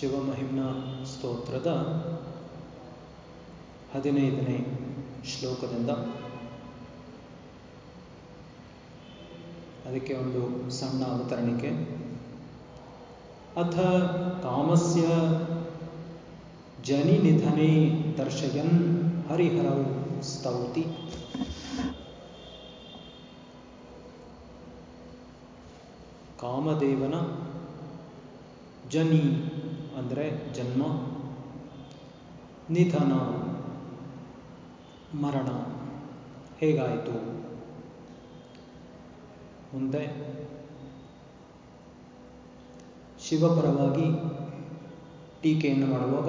ಶಿವಮಹಿಮ್ನ ಸ್ತೋತ್ರದ ಹದಿನೈದನೇ ಶ್ಲೋಕದಿಂದ ಅದಕ್ಕೆ ಒಂದು ಸಣ್ಣ ಅವತರಣಿಕೆ. ಅಥ ಕಾಮಸ್ಯ ಜನಿ ನಿಧನೆ ದರ್ಶಯನ್ ಹರಿಹರೌ ಸ್ತೌತಿ. ಕಾಮದೇವನ ಜನಿ ಅಂದರೆ ಜನ್ಮ, ನಿಧನ, ಮರಣ. ಹೇಗಾಯಿತು? ಮುಂದೆ. ಶಿವಪರವಾಗಿ ಟೀಕೆಯನ್ನು ಮಾಡುವಾಗ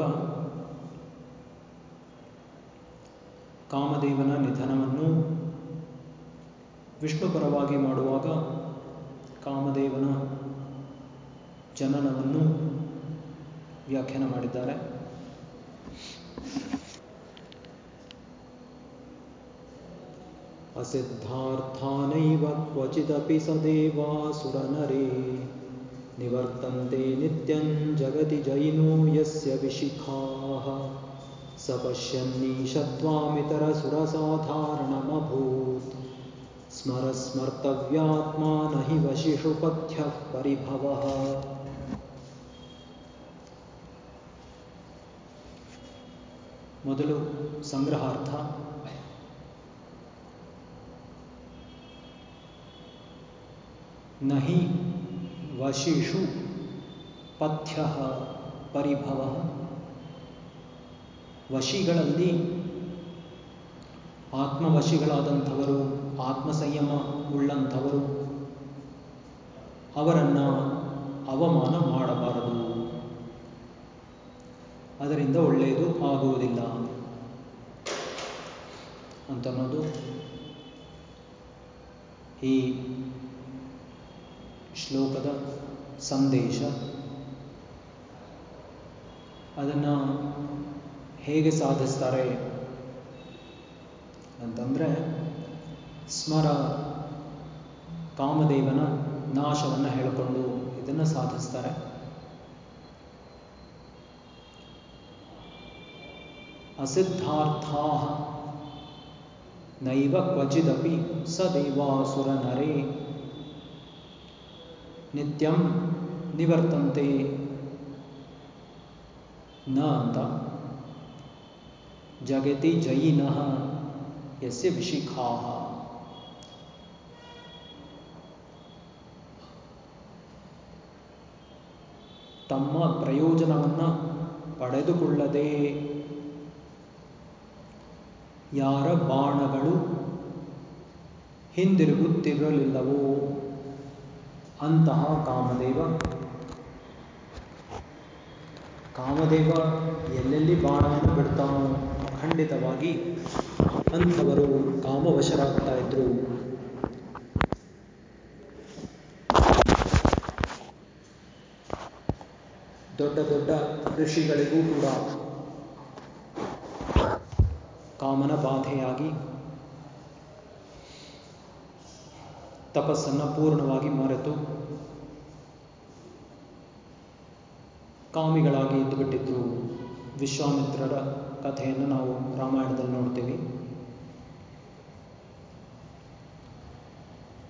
ಕಾಮದೇವನ ನಿಧನವನ್ನು ವಿಷ್ಣು ಪರವಾಗಿ ಮಾಡುವಾಗ ಕಾಮದೇವನ ಜನನವನ್ನು ವ್ಯಾಖ್ಯಾನ ಮಾಡಿದ್ದಾರೆ. ಅಸಿದ್ಧಾರ್ಥಾನೈವ ಕ್ವಚಿದಪಿ ಸದೇವಾಸುರನರೇ. ನಿವರ್ತಂತೆ ನಿತ್ಯಂ ಜಗತಿ ಜೈನೋ ಯಸ್ಯ ವಿಶಿಖಾಃ. ಸ ಪಶ್ಯನ್ನೀಶತ್ವಾಮಿತರಸುರಸಾಧಾರಣಮಭೂತ್ ಸ್ಮರ ಸ್ಮರ್ತವ್ಯಾತ್ಮಾ ನ ಹಿ ವಶಿಷು ಪಥ್ಯಃ ಪರಿಭವಃ ಮೊದಲು ಸಂಗ್ರಹಾರ್ಥ. ನಹಿ ವಶಿಷು ಪಥ್ಯ ಪರಿಭವ. ವಶಿಗಳಲ್ಲಿ ಆತ್ಮವಶಿಗಳಾದಂಥವರು ಆತ್ಮ ಸಂಯಮ ಉಳ್ಳಂಥವರು ಅವರನ್ನು ಅವಮಾನ ಮಾಡಬಾರದು. ಅದರಿಂದ ಒಳ್ಳೆಯದು ಆಗುವುದಿಲ್ಲ. ಅಂತನ್ನೋದು. ಈ ಶ್ಲೋಕದ ಸಂದೇಶ. ಅದನ್ನು ಹೇಗೆ ಸಾಧಿಸ್ತಾರೆ ಅಂತಂದರೆ, ಸ್ಮರ ಕಾಮದೇವನ ನಾಶವನ್ನು ಹೇಳಿಕೊಂಡು ಇದನ್ನು ಸಾಧಿಸ್ತಾರೆ. ಅಸಿದ್ಧಾರ್ಥಾ ನೈವ ಕ್ವಚಿದಪಿ ಸದೇವಾಸುರ ನರೇ ನಿತ್ಯಂ ನಿವರ್ತಂತೆ ನ ಅಂತ ಜಗತಿ ಜಯಿನಃ ಯಸ್ಯ ವಿಶಿಖಾಃ ತಮ್ಮ ಪ್ರಯೋಜನವನ್ನು ಪಡೆದುಕೊಳ್ಳದೆ ಯಾರ ಬಾಣಗಳು ಹಿಂದಿರುಗುತ್ತಿರಲಿಲ್ಲವೋ? ಅಂತಹ ಕಾಮದೇವ. ಕಾಮದೇವ ಎಲ್ಲೆಲ್ಲಿ ಬಾಣವನ್ನು ಬಿಡ್ತಾನೋ ಖಂಡಿತವಾಗಿ ಅಂಥವರು ಕಾಮವಶರಾಗ್ತಾ ಇದ್ರು. ದೊಡ್ಡ ದೊಡ್ಡ ಋಷಿಗಳಿಗೂ ಕೂಡ ಕಾಮನ ಬಾಧೆಯಾಗಿ ತಪಸ್ಸನ್ನು ಪೂರ್ಣವಾಗಿ ಮರೆತು ಕಾಮಿಗಳಾಗಿ ಇದ್ದುಬಿಟ್ಟಿದ್ರು ವಿಶ್ವಾಮಿತ್ರರ ಕಥೆಯನ್ನು ನಾವು ರಾಮಾಯಣದಲ್ಲಿ ನೋಡ್ತೀವಿ.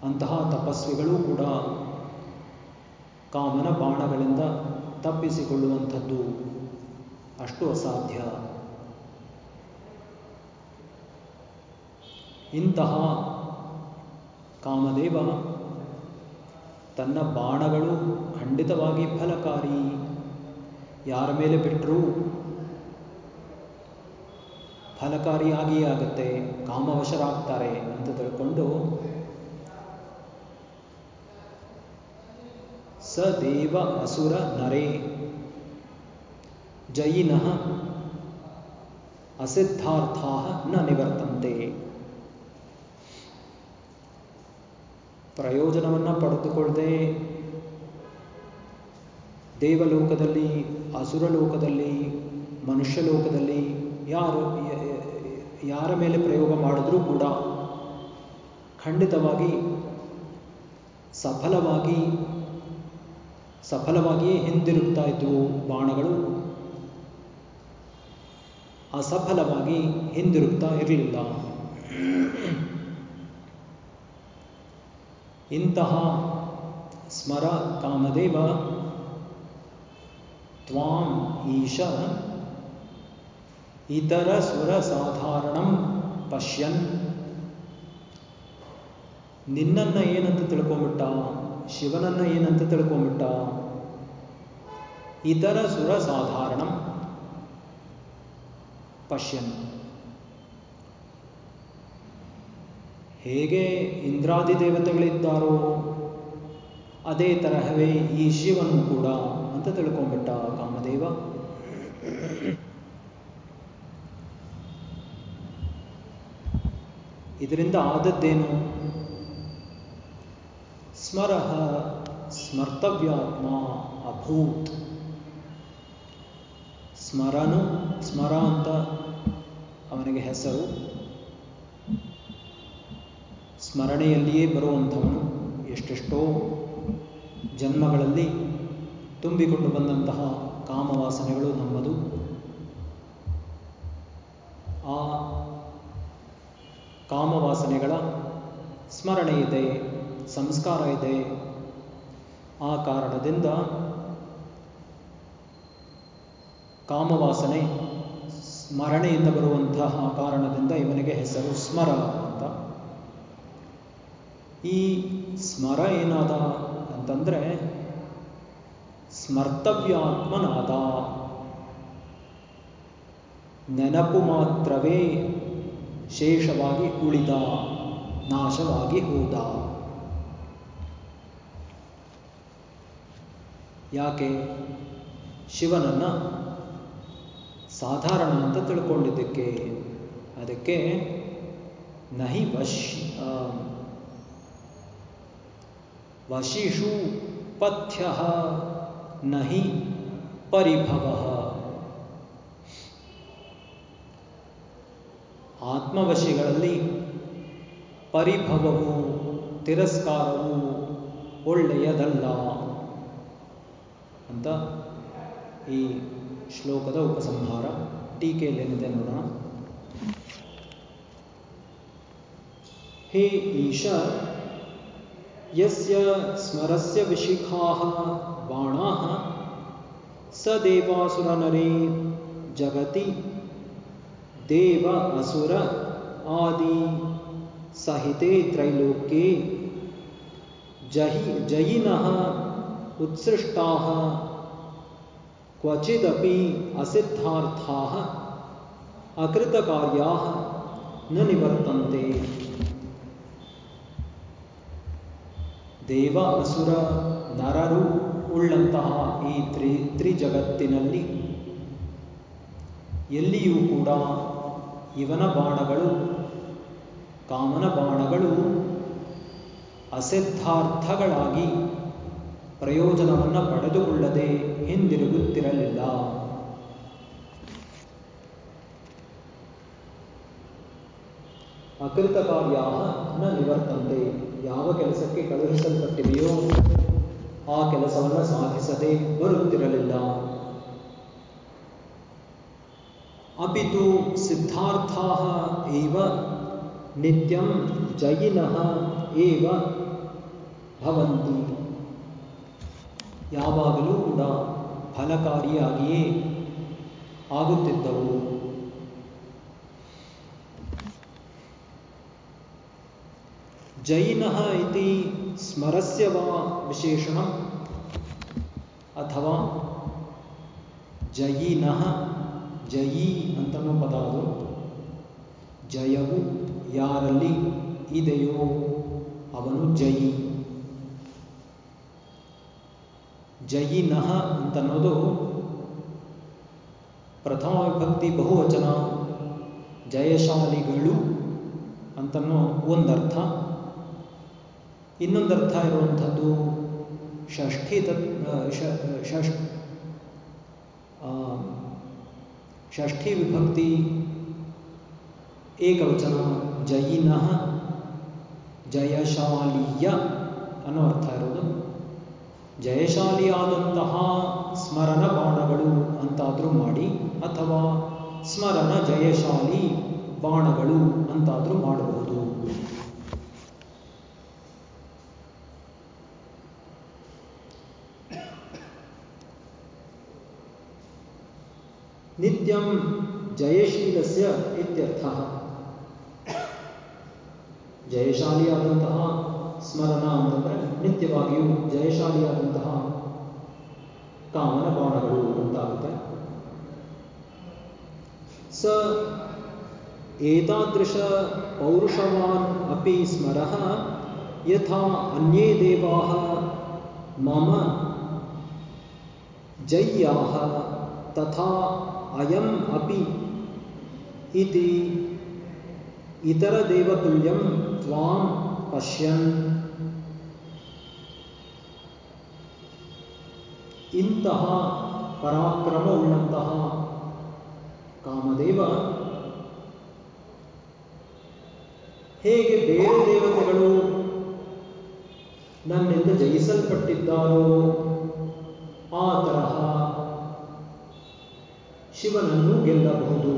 ಅಂತಹ ತಪಸ್ವಿಗಳು ಕೂಡ ಕಾಮನ ಬಾಣಗಳಿಂದ ತಪ್ಪಿಸಿಕೊಳ್ಳುವಂಥದ್ದು ಅಷ್ಟು ಅಸಾಧ್ಯ. ಇಂತಹ ಕಾಮದೇವ ತನ್ನ ಬಾಣಗಳು ಖಂಡಿತವಾಗಿ ಫಲಕಾರಿ. ಯಾರ ಮೇಲೆ ಬಿಟ್ಟರೂ ಫಲಕಾರಿಯಾಗಿಯೇ ಆಗುತ್ತೆ, ಕಾಮವಶರಾಗ್ತಾರೆ ಅಂತ ತಿಳ್ಕೊಂಡು ಸ ದೇವ ಅಸುರ ನರೇ. ಜಯಿನಃ ಅಸಿದ್ಧಾರ್ಥಾ ನ ನಿವರ್ತಂತೆ. ಪ್ರಯೋಜನವನ್ನು ಪಡೆದುಕೊಳ್ಳದೆ ದೇವಲೋಕದಲ್ಲಿ ಅಸುರ ಲೋಕದಲ್ಲಿ ಮನುಷ್ಯ ಲೋಕದಲ್ಲಿ ಯಾರು, ಯಾರ ಮೇಲೆ ಪ್ರಯೋಗ ಮಾಡಿದ್ರೂ ಕೂಡ ಖಂಡಿತವಾಗಿ ಸಫಲವಾಗಿ, ಸಫಲವಾಗಿಯೇ ಹಿಂದಿರುಗ್ತಾ ಇದ್ದವು ಬಾಣಗಳು. ಅಸಫಲವಾಗಿ ಹಿಂದಿರುಗ್ತಾ ಇರಲಿಲ್ಲ. ಇಂತಹ ಸ್ಮರ ಕಾಮದೇವ ತ್ವಾಂ ಈಶ ಇತರ ಸುರ ಸಾಧಾರಣಂ ಪಶ್ಯನ್. ನಿನ್ನನ್ನ ಏನಂತ ತಿಳ್ಕೊಂಬಿಟ್ಟ? ಶಿವನನ್ನ ಏನಂತ ತಿಳ್ಕೊಂಬಿಟ್ಟ? ಇತರ ಸುರ ಸಾಧಾರಣಂ ಪಶ್ಯನ್. ಹೇಗೆ ಇಂದ್ರಾದಿ ದೇವತೆಗಳಿದ್ದಾರೋ ಅದೇ ತರಹವೇ ಈ ಶಿವನು ಕೂಡ ಅಂತ ತಿಳ್ಕೊಂಡ್ಬಿಟ್ಟ ಕಾಮದೇವ. ಇದರಿಂದ ಆದದ್ದೇನು? ಸ್ಮರಹ ಸ್ಮರ್ತವ್ಯಾತ್ಮ ಅಭೂತ್. ಸ್ಮರನು ಸ್ಮರ ಅಂತ ಅವನಿಗೆ ಹೆಸರು. ಸ್ಮರಣೆಯಲ್ಲಿಯೇ ಬರುವಂಥವನು ಎಷ್ಟೆಷ್ಟೋ ಜನ್ಮಗಳಲ್ಲಿ ತುಂಬಿಕೊಂಡು ಬಂದಂತಹ ಕಾಮವಾಸನೆಗಳು ನಮ್ಮದು. ಆ ಕಾಮವಾಸನೆಗಳ ಸ್ಮರಣೆ ಇದೆ, ಸಂಸ್ಕಾರ ಇದೆ. ಆ ಕಾರಣದಿಂದ ಕಾಮವಾಸನೆ ಸ್ಮರಣೆಯಿಂದ ಬರುವಂತಹ ಕಾರಣದಿಂದ ಇವನಿಗೆ ಹೆಸರು ಸ್ಮರ. ಈ ಸ್ಮರ ಏನಾದ ಅಂತಂದ್ರೆ, ಸ್ಮರ್ತವ್ಯಾತ್ಮನಾದ. ನೆನಪು ಮಾತ್ರವೇ ಶೇಷವಾಗಿ ಉಳಿದ, ನಾಶವಾಗಿ ಹೋದ. ಯಾಕೆ? ಶಿವನನ್ನ ಸಾಧಾರಣ ಅಂತ ತಿಳ್ಕೊಂಡಿದ್ದಕ್ಕೆ. ಅದಕ್ಕೆ ನಹಿ ವಶ್ ವಶಿಷು ಪಥ್ಯ ನಹಿ ಪರಿಭವ. ಆತ್ಮವಶಿಗಳಲ್ಲಿ ಪರಿಭವವು, ತಿರಸ್ಕಾರವು ಒಳ್ಳೆಯದಲ್ಲ ಅಂತ ಈ ಶ್ಲೋಕದ ಉಪಸಂಹಾರ ಟೀಕೆಯಲ್ಲೇನಿದೆ ನೋಡೋಣ. ಹೇ ಈಶ ಯಸ್ಯ ಸ್ಮರಸ್ಯ ವಿಶಿಖಾಃ ಬಾಣಾಃ ಸ ದೇವಾಸುರನರೇ ಜಗತಿ ದೇವ ಅಸುರ ಆದಿ ಸಹಿತೆ ತ್ರೈಲೋಕ್ಯೆ ಜಹಿ ಜಯಿನಃ ಉತ್ಸೃಷ್ಟಾಃ ಕ್ವಚಿದಪಿ ಅಸಿದ್ಧಾರ್ಥಾಃ ಅಕೃತಕಾರ್ಯಾಃ ನ ನಿವರ್ತಂತೆ ದೇವ, ಅಸುರ, ನರರು ಉಳ್ಳಂತಹ ಈ ತ್ರಿ, ತ್ರಿಜಗತ್ತಿನಲ್ಲಿ ಎಲ್ಲಿಯೂ ಕೂಡ ಇವನ ಬಾಣಗಳು, ಕಾಮನ ಬಾಣಗಳು ಅಸಿದ್ಧಾರ್ಥಗಳಾಗಿ ಪ್ರಯೋಜನವನ್ನು ಪಡೆದುಕೊಳ್ಳದೆ ಹಿಂದಿರುಗುತ್ತಿರಲಿಲ್ಲ. ಅಕೃತ ನ ನಿವರ್ತಂತೆ. ಯಾವ ಕೆಲಸಕ್ಕೆ ಕಳುಹಿಸಲ್ಪಟ್ಟಿವೆಯೋ ಆ ಕೆಲಸವನ್ನು ಸಾಧಿಸದೆ ಬರುತ್ತಿರಲಿಲ್ಲ. ಅಪಿತು ಸಿದ್ಧಾರ್ಥಾ ಏವ ನಿತ್ಯಂ ಜಯಿನಃ ಏವ ಭವಂತಿ. ಯಾವಾಗಲೂ ಕೂಡ ಫಲಕಾರಿಯಾಗಿಯೇ ಆಗುತ್ತಿದ್ದವು. ಜೈನಃ ಇತಿ ಸ್ಮರಸ್ಯ ವಾ ವಿಶೇಷಣ. ಅಥವಾ ಜಯಿನಃ ಜಯಿ ಅಂತನೋ ಪದ ಅದು. ಜಯವು ಯಾರಲ್ಲಿ ಇದೆಯೋ ಅವನು ಜಯಿ. ಜಯಿನಃ ಅಂತನ್ನೋದು ಪ್ರಥಮ ವಿಭಕ್ತಿ ಬಹುವಚನ ಜಯಶಾಲಿಗಳು ಅಂತನೋ ಒಂದರ್ಥ. ಇನ್ನೊಂದರ್ಥ ಇರುವಂಥದ್ದು ಷಷ್ಠಿ ತತ್ ಷಷ್ ಷಷ್ಠಿ. ವಿಭಕ್ತಿ ಏಕವಚನ ಜಯಿನಃ ಜಯಶಾಲಿಯ ಅನ್ನೋ ಅರ್ಥ ಇರೋದು. ಜಯಶಾಲಿಯಾದಂತಹ ಸ್ಮರಣ ಬಾಣಗಳು ಅಂತಾದರೂ ಮಾಡಿ ಅಥವಾ ಸ್ಮರಣ ಜಯಶಾಲಿ ಬಾಣಗಳು ಅಂತಾದರೂ ಮಾಡಬಹುದು. ನಿತ್ಯಂ ಜಯಶೀಲಸ್ಯ ಇತ್ಯರ್ಥ ಜಯಶಾಲಿಯಾದಂತಹ ಸ್ಮರಣ ಅಂತಂದರೆ ನಿತ್ಯವಾಗಿಯೂ ಜಯಶಾಲಿಯಾದಂತಹ ಕಾಮನ ಬಾಣಗಳು ಅಂತಾಗುತ್ತೆ ಸ ಏತಾದೃಶ ಪೌರುಷವಾನ್ ಅಪಿ ಸ್ಮರಃ ಯಥಾ ಅನ್ಯೇ ದೇವಾಃ ಮಮ ಜಯ್ಯಾಃ ತಥಾ ಅಯಂ ಅಪಿ ಇತಿ ಇತರ ದೇವತುಲ್ಯಂ ತ್ವಾಂ ಪಶ್ಯನ್ ಇಂತಹ ಪರಾಕ್ರಮವುಳ್ಳಂತಹ ಕಾಮದೇವ ಹೇಗೆ ಬೇರೆ ದೇವತೆಗಳು ನನ್ನಿಂದ ಜಯಿಸಲ್ಪಟ್ಟಿದ್ದಾರೋ, ಆ ತರಹ ಶಿವನನ್ನು ಗೆಲ್ಲಬಹುದು.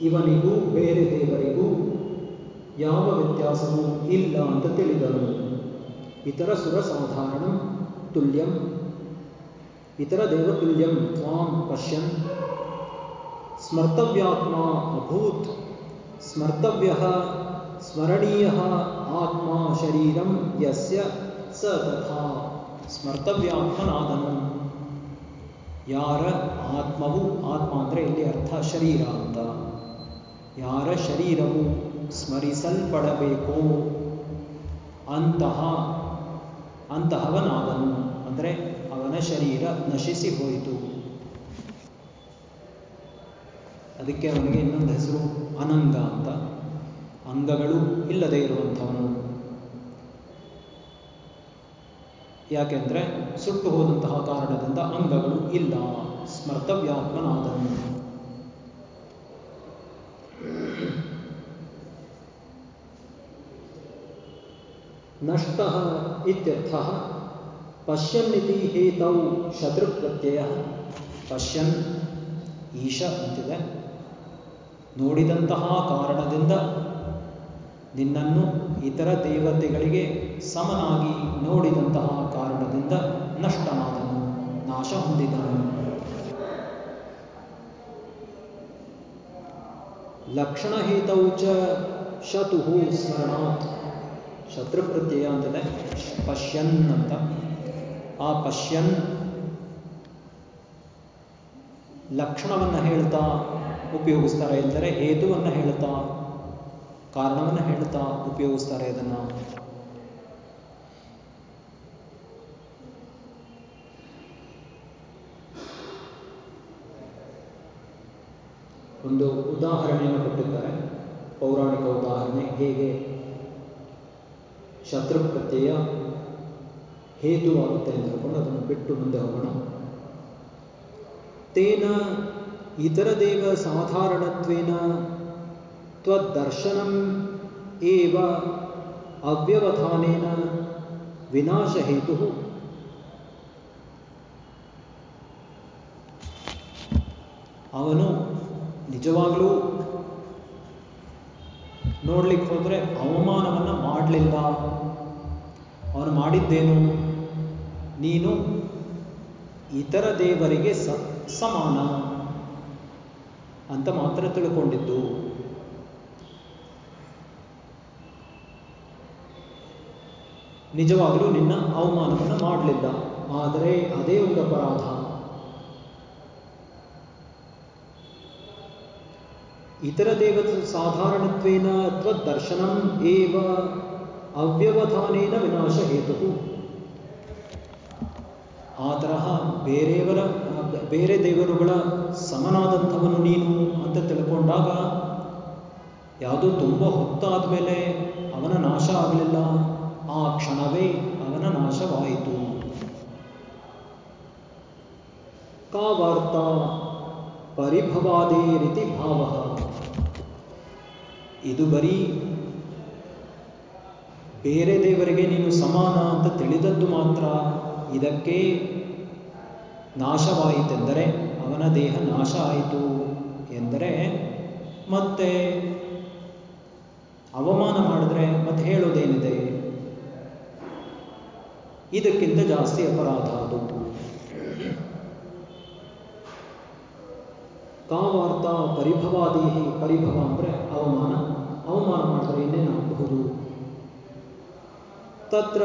ಇವನಿಗೂ ಬೇರೆ ದೇವರಿಗೂ ಯಾವ ವ್ಯತ್ಯಾಸವೂ ಇಲ್ಲ ಅಂತ ತಿಳಿದನು ಇತರ ಸುರ ಸಾಧಾರಣ ತುಲ್ಯಂ, ಇತರ ದೇವತುಲ್ಯಂ ತ್ವಾಂ ಪಶ್ಯನ್. ಸ್ಮರ್ತವ್ಯಾತ್ಮ ಅಭೂತ್, ಸ್ಮರ್ತವ್ಯ ಸ್ಮರಣೀಯ ಆತ್ಮ ಶರೀರಂ ಯಸ್ಯ ಸ ತಥಾ. ಸ್ಮರ್ತವ್ಯಾತ್ಮನಾದನು ಯಾರ ಆತ್ಮವು ಆತ್ಮ ಅಂದರೆ ಇಲ್ಲಿ ಅರ್ಥ ಶರೀರ ಅಂತ. ಯಾರ ಶರೀರವು ಸ್ಮರಿಸಲ್ಪಡಬೇಕೋ ಅಂತಹ, ಅಂತಹವನಾದನು ಅಂದರೆ ಅವನ ಶರೀರ ನಶಿಸಿ ಹೋಯಿತು. ಅದಕ್ಕೆ ಅವನಿಗೆ ಇನ್ನೊಂದು ಹೆಸರು ಅನಂಗ ಅಂತ. ಅಂಗಗಳು ಇಲ್ಲದೆ ಇರುವಂಥವನು. ಯಾಕೆಂದ್ರೆ ಸುಟ್ಟು ಹೋದಂತಹ ಕಾರಣದಿಂದ ಅಂಗಗಳು ಇಲ್ಲ. ಸ್ಮರ್ತವ್ಯಾತ್ಮನಾದನು. ನಷ್ಟ ಇತ್ಯರ್ಥ ಪಶ್ಯನ್ನಿತಿ ಹೇತೌ ಶತ್ರು ಪ್ರತ್ಯಯ. ಪಶ್ಯನ್ ಈಶ ಅಂತಿದೆ. ನೋಡಿದಂತಹ ಕಾರಣದಿಂದ ನಿನ್ನನ್ನು ಇತರ ದೇವತೆಗಳಿಗೆ ಸಮನಾಗಿ ನೋಡಿದಂತಹ ಕಾರಣದಿಂದ ನಷ್ಟನಾದನು, ನಾಶ ಹೊಂದಿದನು ಲಕ್ಷಣಹೇತೌ ಚ ಶತು ಸ್ಮರಣಾತ್. ಶತ್ರು ಪ್ರತ್ಯಯ ಅಂತದೆ ಪಶ್ಯನ್ ಅಂತ. ಆ ಪಶ್ಯನ್ ಲಕ್ಷಣವನ್ನು ಹೇಳ್ತಾ ಉಪಯೋಗಿಸ್ತಾರೆ ಎಂದರೆ ಹೇತುವನ್ನು ಹೇಳ್ತಾ, ಕಾರಣವನ್ನು ಹೇಳ್ತಾ ಉಪಯೋಗಿಸ್ತಾರೆ ಅದನ್ನು ಒಂದು ಉದಾಹರಣೆಯನ್ನು ಕೊಟ್ಟಿದ್ದಾರೆ. ಪೌರಾಣಿಕ ಉದಾಹರಣೆ ಹೇಗೆ? ಶತ್ರು ಪ್ರತ್ಯಯ ಹೇತುವಾಗುತ್ತೆ ಅಂತ ಅದನ್ನು ಬಿಟ್ಟು ಮುಂದೆ ಹೋಗೋಣ. ತೇನ ಇತರ ದೇವ ಸಾಧಾರಣತ್ವೇನ ತ್ವದರ್ಶನಂ ಏವ ಅವ್ಯವಧಾನೇನ ವಿನಾಶಹೇತು ಅವನು ನಿಜವಾಗಲೂ ನೋಡ್ಲಿಕ್ಕೆ ಹೋದ್ರೆ ಅವಮಾನವನ್ನು ಮಾಡಲಿಲ್ಲ. ಅವನು ಮಾಡಿದ್ದೇನು? ನೀನು ಇತರ ದೇವರಿಗೆ ಸ, ಸಮಾನ ಅಂತ ಮಾತ್ರ ತಿಳ್ಕೊಂಡಿದ್ದು. ನಿಜವಾಗಲೂ ನಿನ್ನ ಅವಮಾನವನ್ನು ಮಾಡಲಿಲ್ಲ. ಆದರೆ ಅದೇ ಒಂದು ಅಪರಾಧ. ಇತರ ದೇವತ ಸಾಧಾರಣತ್ವೇನ ದರ್ಶನ ಏವ ಅವ್ಯವಧಾನೇನ ವಿನಾಶ ಹೇತು ಆ ತರಹ ಬೇರೆಯವರ, ಬೇರೆ ದೇವರುಗಳ ಸಮನಾದಂಥವನು ನೀನು ಅಂತ ತಿಳ್ಕೊಂಡಾಗ ಯಾವುದು ತುಂಬ ಹೊತ್ತಾದ ಮೇಲೆ ಅವನ ನಾಶ ಆಗಲಿಲ್ಲ. ಆ ಕ್ಷಣವೇ ಅವನ ನಾಶವಾಯಿತು. ಕಾ ವಾರ್ತಾ ಪರಿಭವಾದೇ ರೀತಿ ಭಾವ. ಇದು ಬರೀ ಬೇರೆ ದೇವರಿಗೆ ನೀನು ಸಮಾನ ಅಂತ ತಿಳಿದದ್ದು ಮಾತ್ರ ಇದಕ್ಕೆ ನಾಶವಾಯಿತೆಂದರೆ ಅವನ ದೇಹ ನಾಶ ಆಯಿತು ಎಂದರೆ ಮತ್ತೆ ಅವಮಾನ ಮಾಡಿದ್ರೆ ಮತ್ತೆ ಹೇಳೋದೇನಿದೆ? ಇದಕ್ಕಿಂತ ಜಾಸ್ತಿ ಅಪರಾಧ ಅದು. ಕಾವಾರ್ಥ ಪರಿಭವಾದಿ ಪರಿಭವ ಅಂದರೆ ಅವಮಾನ. ಅವಮಾನ ಮಾಡಿದ್ರೆ ಇನ್ನೇನಾಗಬಹುದು ತತ್ರ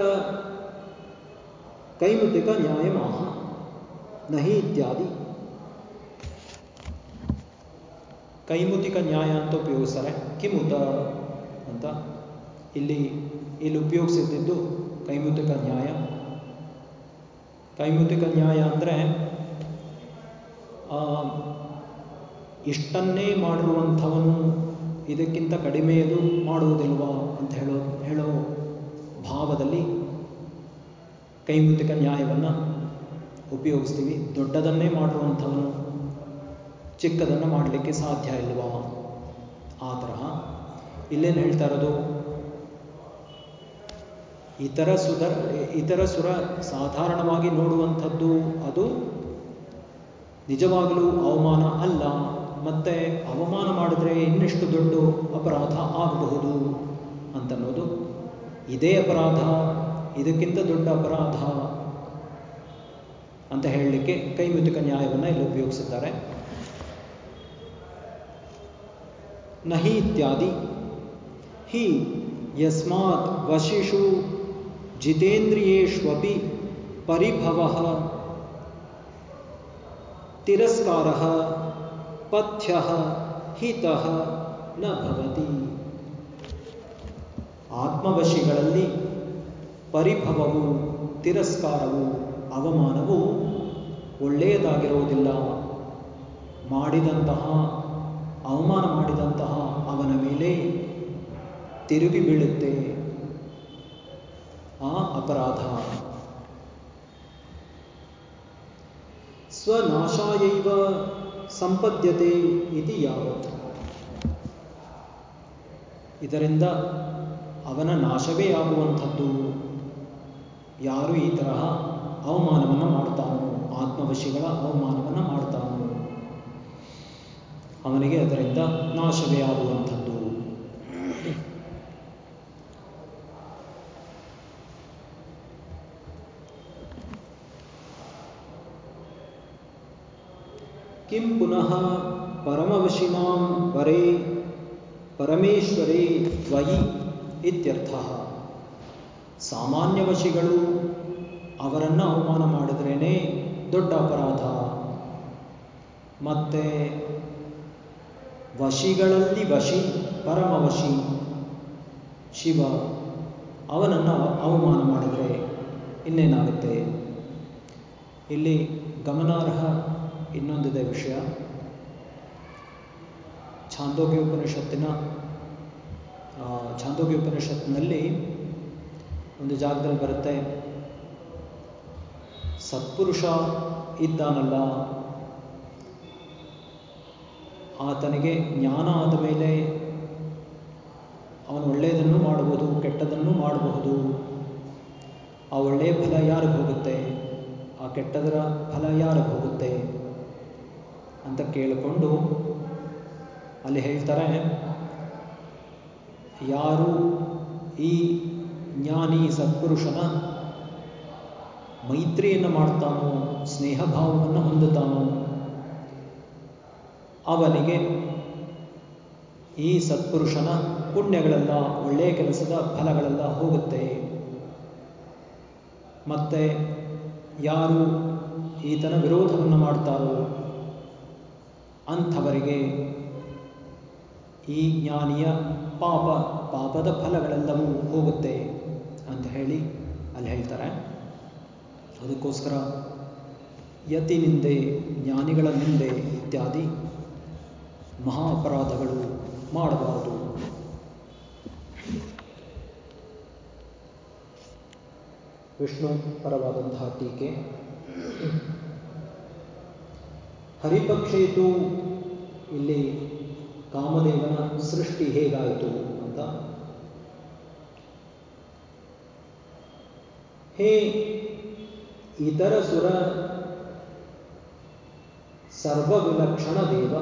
ಕೈಮುತಿಕ ನ್ಯಾಯಮಾಹ ನಹಿ ಇತ್ಯಾದಿ ಕೈಮುತಿಕ ನ್ಯಾಯ ಅಂತ ಉಪಯೋಗಿಸ್ತಾರೆ ಕಿಮುತ ಅಂತ ಇಲ್ಲಿ ಇಲ್ಲಿ ಉಪಯೋಗಿಸಿದ್ದು ಕೈಮುತಿಕ ನ್ಯಾಯ ಕೈಮುತಿಕ ನ್ಯಾಯ ಅಂದರೆ ಇಷ್ಟನ್ನೇ ಮಾಡಿರುವಂಥವನು ಇದಕ್ಕಿಂತ ಕಡಿಮೆಯದು ಮಾಡುವುದಿಲ್ವಾ ಅಂತ ಹೇಳೋ ಹೇಳೋ ಭಾವದಲ್ಲಿ ಕೈಮುತಿಕ ನ್ಯಾಯವನ್ನು ಉಪಯೋಗಿಸ್ತೀವಿ. ದೊಡ್ಡದನ್ನೇ ಮಾಡುವಂಥವನು ಚಿಕ್ಕದನ್ನು ಮಾಡಲಿಕ್ಕೆ ಸಾಧ್ಯ ಇಲ್ವಾ? ಆ ತರಹ. ಇಲ್ಲೇನು ಹೇಳ್ತಾ ಇರೋದು? ಇತರ ಸುಧರ್ ಇತರ ಸುರ ಸಾಧಾರಣವಾಗಿ ನೋಡುವಂಥದ್ದು ಅದು ನಿಜವಾಗಲೂ ಅವಮಾನ ಅಲ್ಲ. ಮತ್ತೆ ಅವಮಾನ ಮಾಡಿದ್ರೆ ಇನ್ನೆಷ್ಟು ದೊಡ್ಡ ಅಪರಾಧ ಆಗಬಹುದು ಅಂತನ್ನೋದು ಇದೇ ಅಪರಾಧ, ಇದಕ್ಕಿಂತ ದೊಡ್ಡ ಅಪರಾಧ ಅಂತ ಹೇಳಲಿಕ್ಕೆ ಕೈಮುತಿಕ ನ್ಯಾಯವನ್ನು ಇಲ್ಲಿ ಉಪಯೋಗಿಸುತ್ತಾರೆ ನಹಿ ಇತ್ಯಾದಿ. ಹಿ ಯಸ್ಮಾತ್ ವಶಿಷು ಜಿತೇಂದ್ರಿಯೇಷ್ವಪಿ ಪರಿಭವ ತಿರಸ್ಕಾರ ಪಥ್ಯ ಹಿತ ನ ಭವತಿ. ಆತ್ಮವಶಿಗಳಲ್ಲಿ ಪರಿಭವವು, ತಿರಸ್ಕಾರವು, ಅವಮಾನವು ಒಳ್ಳೆಯದಾಗಿರುವುದಿಲ್ಲ. ಮಾಡಿದಂತಹ, ಅವಮಾನ ಮಾಡಿದಂತಹ ಅವನ ಮೇಲೆ ತಿರುಗಿ ಬೀಳುತ್ತೆ. ಆ ಅಪರಾಧ. ಸ್ವನಾಶಾಯೈವ ಸಂಪದ್ಯತೆ ಇತಿ ಯಾವತ್ತು ಇದರಿಂದ ಅವನ ನಾಶವೇ ಆಗುವಂಥದ್ದು. ಯಾರು ಈ ತರಹ ಅವಮಾನವನ್ನು ಮಾಡ್ತಾನೋ ಆತ್ಮವಶಿಗಳ ಅವಮಾನವನ್ನು ಮಾಡ್ತಾನೋ ಅವನಿಗೆ ಅದರಿಂದ ನಾಶವೇ ಆಗುವಂಥದ್ದು. किं पुनः परमवशिनां वरे ಪರಮೇಶ್ವರೇ ತ್ವಯಿ ಇತ್ಯರ್ಥ ಸಾಮಾನ್ಯ ವಶಿಗಳು ಅವರನ್ನು ಅವಮಾನ ಮಾಡಿದ್ರೇ ದೊಡ್ಡ ಅಪರಾಧ ಮತ್ತೆ ವಶಿಗಳಲ್ಲಿ ವಶಿ ಪರಮವಶಿ ಶಿವ ಅವನನ್ನು ಅವಮಾನ ಮಾಡಿದರೆ ಇನ್ನೇನಾಗುತ್ತೆ ಇಲ್ಲಿ ಗಮನಾರ್ಹ ಇನ್ನೊಂದಿದೆ ವಿಷಯ. ಛಾಂದೋಗ್ಯ ಉಪನಿಷತ್ತಿನ ಛಾಂದೋಗ್ಯ ಉಪನಿಷತ್ತಿನಲ್ಲಿ ಒಂದು ಜಾಗದಲ್ಲಿ ಬರುತ್ತೆ, ಸತ್ಪುರುಷ ಇದ್ದಾನಲ್ಲ, ಆತನಿಗೆ ಜ್ಞಾನ ಆದ ಮೇಲೆ ಅವನು ಒಳ್ಳೆಯದನ್ನು ಮಾಡಬಹುದು, ಕೆಟ್ಟದನ್ನು ಮಾಡಬಹುದು. ಆ ಒಳ್ಳೆಯ ಫಲ ಯಾರಿಗೆ ಹೋಗುತ್ತೆ? ಆ ಕೆಟ್ಟದರ ಫಲ ಯಾರಿಗೆ ಹೋಗುತ್ತೆ? ಅಂತ ಕೇಳಿಕೊಂಡು ಅಲ್ಲಿ ಹೇಳ್ತಾರೆ, ಯಾರು ಈ ಜ್ಞಾನಿ ಸತ್ಪುರುಷನ ಮೈತ್ರಿಯನ್ನು ಮಾಡ್ತಾನೋ ಸ್ನೇಹ ಭಾವವನ್ನು ಹೊಂದುತ್ತಾನೋ, ಅವನಿಗೆ ಈ ಸತ್ಪುರುಷನ ಪುಣ್ಯಗಳೆಲ್ಲ ಒಳ್ಳೆಯ ಕೆಲಸದ ಫಲಗಳೆಲ್ಲ ಹೋಗುತ್ತೆ. ಮತ್ತೆ ಯಾರು ಈತನ ವಿರೋಧವನ್ನು ಮಾಡ್ತಾರೋ ಅಂಥವರಿಗೆ ಈ ಜ್ಞಾನಿಯ ಪಾಪ, ಪಾಪದ ಫಲಗಳೆಲ್ಲವೂ ಹೋಗುತ್ತೆ ಅಂತ ಹೇಳಿ ಅಲ್ಲಿ ಹೇಳ್ತಾರೆ. ಅದಕ್ಕೋಸ್ಕರ ಯತಿ ನಿಂದೆ ಜ್ಞಾನಿಗಳ ನಿಂದೆ ಇತ್ಯಾದಿ ಮಹಾ ಅಪರಾಧಗಳು ಮಾಡಬಾರದು. ವಿಷ್ಣು ಪರವಾದಂತಹ ಟೀಕೆ. ಹರಿಪಕ್ಷೇತು ಇಲ್ಲಿ ಕಾಮದೇವನ ಸೃಷ್ಟಿ ಹೇಗಾಯಿತು ಅಂತ? ಹೇ ಇತರ ಸುರ ಸರ್ವವಿಲಕ್ಷಣ ದೇವ,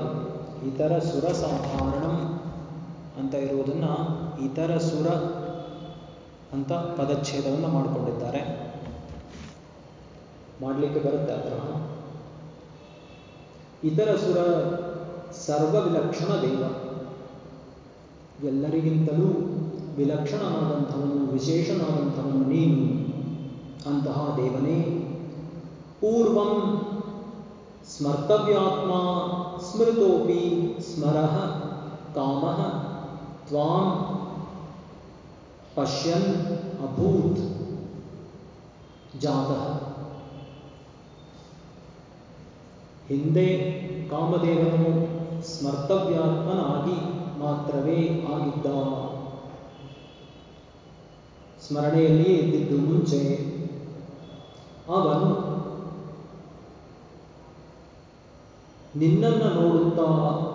ಇತರ ಸುರ ಸಂಹಾರಣಂ ಅಂತ ಇರುವುದನ್ನ ಇತರ ಸುರ ಅಂತ ಪದಚ್ಛೇದವನ್ನು ಮಾಡಿಕೊಂಡಿದ್ದಾರೆ. ಮಾಡಲಿಕ್ಕೆ ಬರುತ್ತೆ ಆ ಇತರ ಸುರ ಸರ್ವವಿಲಕ್ಷಣ ದೇವ ಎಲ್ಲರಿಗಿಂತಲೂ ವಿಲಕ್ಷಣನಾದಂಥವನು ವಿಶೇಷನಾದಂಥವನು ನೀನು ಅಂತಹ ದೇವನೇ ಪೂರ್ವಂ ಸ್ಮರ್ತವ್ಯಾತ್ಮ ಸ್ಮೃತೋಪಿ ಸ್ಮರಃ ಕಾಮಃ ತ್ವಾಂ ಪಶ್ಯನ್ ಅಭೂತ್ ಜಾತಃ ಹಿಂದೆ ಕಾಮದೇವನು ಸ್ಮರ್ತವ್ಯಾತ್ಮನಾಗಿ ಮಾತ್ರವೇ ಆಗಿದ್ದ ಸ್ಮರಣೆಯಲ್ಲಿಯೇ ಇದ್ದಿದ್ದು ಮುಂಚೆ ಅವನು ನಿನ್ನನ್ನು ನೋಡುತ್ತಾ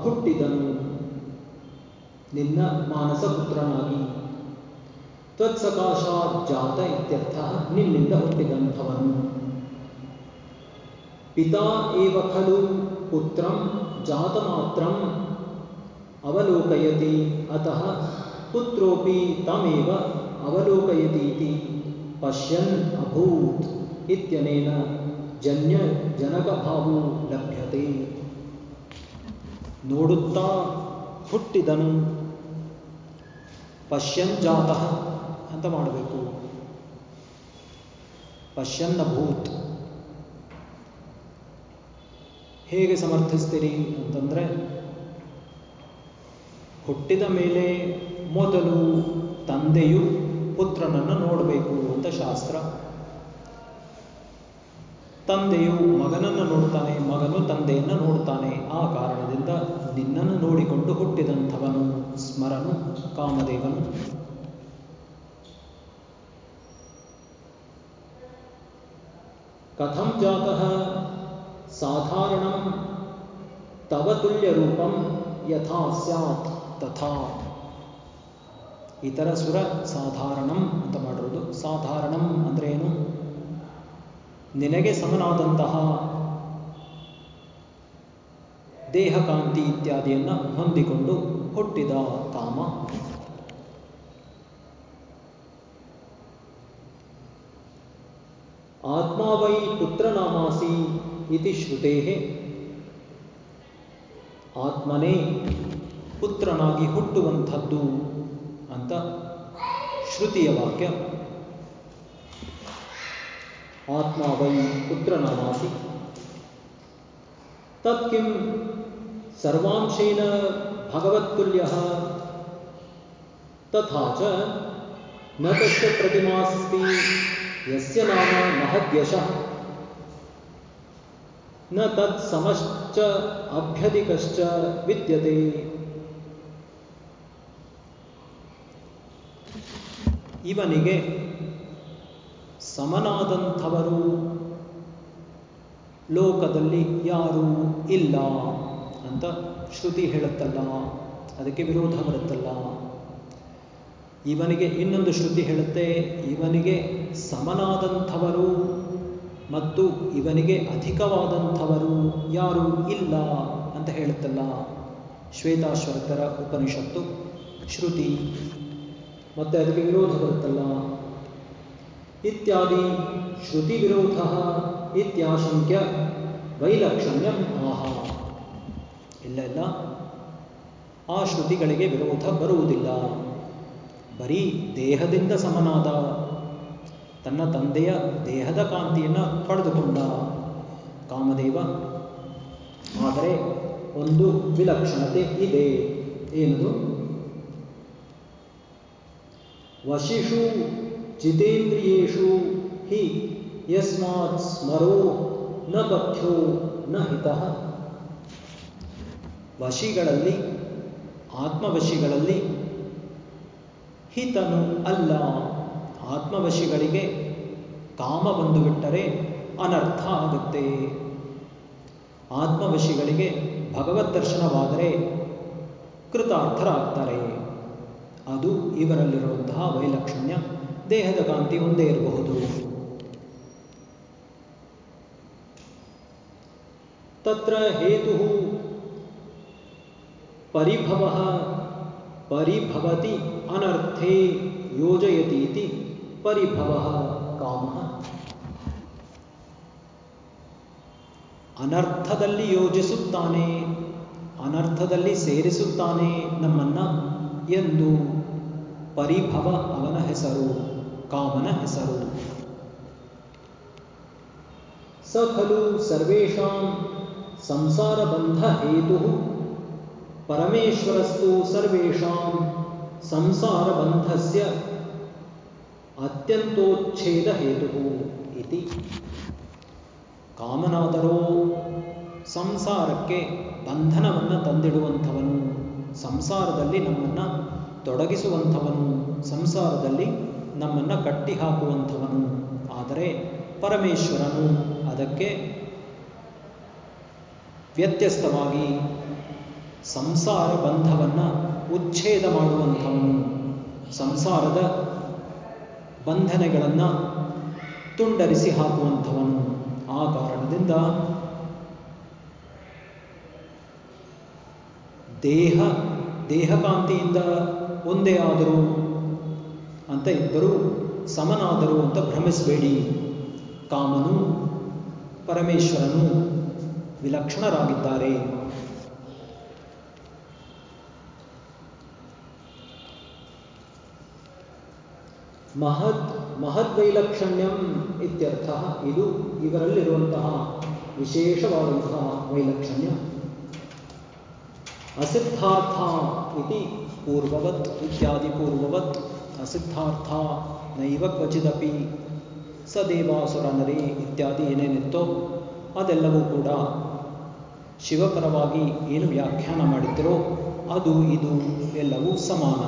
ಹುಟ್ಟಿದನು. ನಿನ್ನ ಮಾನಸ ಪುತ್ರನಾಗಿ ತ್ವತ್ಸಕಾಶಾತ್ ಜಾತ ಇತ್ಯರ್ಥ ನಿನ್ನಿಂದ ಹುಟ್ಟಿದಂಥವನು. ಪಿತಾ ಏವ ಖಲು ಪುತ್ರಂ ಜಾತಮಾತ್ರಂ ಅವಲೋಕಯತಿ ಅತಃ ಪುತ್ರೋಪಿ ತಮೇವ ಅವಲೋಕಯತೀತಿ ಪಶ್ಯನ್ ಅಭೂತ್ ಇತ್ಯನೇನ ಜನ್ಯ ಜನಕಭಾವೋ ಲಭ್ಯತೆ ನೋಡುತ್ತಾ ಹುಟ್ಟಿದನು ಪಶ್ಯನ್ ಜಾತಃ ಅಂತ ಮಾಡಬೇಕು? ಪಶ್ಯನ್ನ ಭೂತ್ ಹೇಗೆ ಸಮರ್ಥಿಸ್ತೀರಿ ಅಂತಂದರೆ, ಹುಟ್ಟಿದ ಮೇಲೆ ಮೊದಲು ತಂದೆಯು ಪುತ್ರನನ್ನು ನೋಡಬೇಕು ಅಂತ ಶಾಸ್ತ್ರ. ತಂದೆಯು ಮಗನನ್ನು ನೋಡ್ತಾನೆ, ಮಗನು ತಂದೆಯನ್ನು ನೋಡ್ತಾನೆ. ಆ ಕಾರಣದಿಂದ ನಿನ್ನನ್ನು ನೋಡಿಕೊಂಡು ಹುಟ್ಟಿದಂಥವನು, ಸ್ಮರನು, ಕಾಮದೇವನು. ಕಥಂ ಜಾತಃ ಸಾಧಾರಣಂ ತವ ತುಲ್ಯರೂಪಂ ಯಥಾ ಸ್ಯಾತ್ ತಥಾ. ಇತರ ಸುರ ಸಾಧಾರಣಂ ಅಂತ ಮಾಡಿರೋದು. ಸಾಧಾರಣಂ ಅಂದ್ರೆ ಏನು? ನಿನಗೆ ಸಮನಾದಂತಹ ದೇಹಕಾಂತಿ ಇತ್ಯಾದಿಯನ್ನು ಹೊಂದಿಕೊಂಡು ಹುಟ್ಟಿದ ಕಾಮ. ಆತ್ಮ ವೈ ಪುತ್ರನಾಮಾಸಿ ಇತಿ ಶ್ರುತೇ ಆತ್ಮನೇ ಪುತ್ರನಾಗಿ ಹುಟ್ಟುವಂಥದ್ದು ಅಂತ ಶ್ರುತಿಯ ವಾಕ್ಯ. ಆತ್ಮ ವೈ ಪುತ್ರನಾಮಾಸಿ. ತತ್ಕಿಂ ಸರ್ವಾಂಶೇನ ಭಗವತ್ತುಲ್ಯ ತಥಾ ಚ ನ ತಸ್ಯ ಪ್ರತಿಮಾಸ್ತಿ. ಯಸ್ಯ ನಾಮ ಮಹದ್ಯಶಃ. ನ ತತ್ ಸಮಶ್ಚ ಅಭ್ಯಧಿಕಶ್ಚ ವಿದ್ಯತೆ. ಇವನಿಗೆ ಸಮನಾದಂಥವರು ಲೋಕದಲ್ಲಿ ಯಾರೂ ಇಲ್ಲ ಅಂತ ಶ್ರುತಿ ಹೇಳುತ್ತಲ್ಲ, ಅದಕ್ಕೆ ವಿರೋಧ ಬರುತ್ತಲ್ಲ. ಇವನಿಗೆ ಇನ್ನೊಂದು ಶ್ರುತಿ ಹೇಳುತ್ತೆ, ಇವನಿಗೆ ಸಮನಾದಂಥವರು ಮತ್ತು ಇವನಿಗೆ ಅಧಿಕವಾದಂಥವರು ಯಾರೂ ಇಲ್ಲ ಅಂತ ಹೇಳುತ್ತಲ್ಲ. ಶ್ವೇತಾಶ್ವತರ ಉಪನಿಷತ್ತು ಶ್ರುತಿ. ಮತ್ತೆ ಅದಕ್ಕೆ ವಿರೋಧ ಬರುತ್ತಲ್ಲ. ಇತ್ಯಾದಿ ಶ್ರುತಿ ವಿರೋಧ ಇತ್ಯಾಶಂಕ್ಯ ವೈಲಕ್ಷಣ್ಯಂ ಆಹ. ಇಲ್ಲ. ಆ ಶ್ರುತಿಗಳಿಗೆ ವಿರೋಧ ಬರುವುದಿಲ್ಲ. ಬರೀ ದೇಹದಿಂದ ಸಮನಾದ ತನ್ನ ತಂದೆಯ ದೇಹದ ಕಾಂತಿಯನ್ನು ಪಡೆದುಕೊಂಡ ಕಾಮದೇವ, ಆದರೆ ಒಂದು ವಿಲಕ್ಷಣತೆ ಇದೆ ಏನದು ವಶಿಷು ಜಿತೇಂದ್ರಿಯೇಷು ಹಿ ಯಸ್ಮಾತ್ ಸ್ಮರೋ ನ ಪಥ್ಯೋ ನ ಹಿತ ವಶಿಗಳಲ್ಲಿ, ಆತ್ಮವಶಿಗಳಲ್ಲಿ ಹಿತನು ಅಲ್ಲ. ಆತ್ಮವಶಿಗಳಿಗೆ ಕಾಮ ಬಂದುಬಿಟ್ಟರೆ ಅನರ್ಥ ಆಗುತ್ತೆ ಆತ್ಮವಶಿಗಳಿಗೆ ಭಗವತ್ ದರ್ಶನವಾದರೆ ಕೃತಾರ್ಥರಾಗ್ತಾರೆ ಅದು ಇವರಲ್ಲಿರುವಂತಹ ವೈಲಕ್ಷಣ್ಯ ದೇಹದ ಕಾಂತಿ ಒಂದೇ ಇರಬಹುದು ತತ್ರ ಹೇತು ಪರಿಭವ ಪರಿಭವತಿ ಅನರ್ಥೇ ಯೋಜಯತೀತಿ ಪರಿಭವ ಕಾಮ. ಅನರ್ಥದಲ್ಲಿ ಯೋಜಿಸುತ್ತಾನೆ, ಅನರ್ಥದಲ್ಲಿ ಸೇರಿಸುತ್ತಾನೆ ನಮ್ಮನ್ನ ಎಂದು ಪರಿಭವ ಅವನ ಹೆಸರು, ಕಾಮನ ಹೆಸರು. ಸ ಸರ್ವೇಷಾಂ ಸಂಸಾರ ಬಂಧ ಹೇತು ಪರಮೇಶ್ವರಸ್ತು ಸರ್ವೇಷಾಂ ಸಂಸಾರ ಹೇತು ಇತಿ. ಕಾಮನಾದರೂ ಸಂಸಾರಕ್ಕೆ ಬಂಧನವನ್ನು ತಂದಿಡುವಂಥವನು, ಸಂಸಾರದಲ್ಲಿ ನಮ್ಮನ್ನು ತೊಡಗಿಸುವಂಥವನು, ಸಂಸಾರದಲ್ಲಿ ನಮ್ಮನ್ನು ಕಟ್ಟಿಹಾಕುವಂಥವನು. ಆದರೆ ಪರಮೇಶ್ವರನು ಅದಕ್ಕೆ ವ್ಯತ್ಯಸ್ತವಾಗಿ ಸಂಸಾರ ಬಂಧವನ್ನು ಉಚ್ಛೇದ ಮಾಡುವಂಥವನು. ಸಂಸಾರದ ಬಂಧನೆಗಳನ್ನು ತುಂಡರಿಸಿ ಹಾಕುವಂಥವನು ಆ ಕಾರಣದಿಂದ ದೇಹ, ದೇಹಕಾಂತಿಯಿಂದ ಒಂದೇ ಆದರೂ ಅಂತ ಇಬ್ಬರು ಸಮನಾದರು ಅಂತ ಭ್ರಮಿಸಬೇಡಿ. ಕಾಮನು ಪರಮೇಶ್ವರನು ವಿಲಕ್ಷಣರಾಗಿದ್ದಾರೆ. ಮಹತ್ ಮಹದ್ವೈಲಕ್ಷಣ್ಯಂ ಇತ್ಯರ್ಥ ಇದು ಇವರಲ್ಲಿರುವಂತಹ ವಿಶೇಷವಾದಂತಹ ವೈಲಕ್ಷಣ್ಯ. ಅಸಿದ್ಧಾರ್ಥ ಇತಿ ಪೂರ್ವವತ್ ಇತ್ಯಾದಿ ಪೂರ್ವವತ್ ಅಸಿದ್ಧಾರ್ಥ ನೈವ ಕ್ವಚಿದಪಿ ಸದೇವಾಸುರ ನರಿ ಇತ್ಯಾದಿ ಏನೇನಿತ್ತೋ ಅದೆಲ್ಲವೂ ಕೂಡ ಶಿವಪರವಾಗಿ ಏನು ವ್ಯಾಖ್ಯಾನ ಮಾಡಿದ್ದರೋ ಅದು ಇದು ಎಲ್ಲವೂ ಸಮಾನ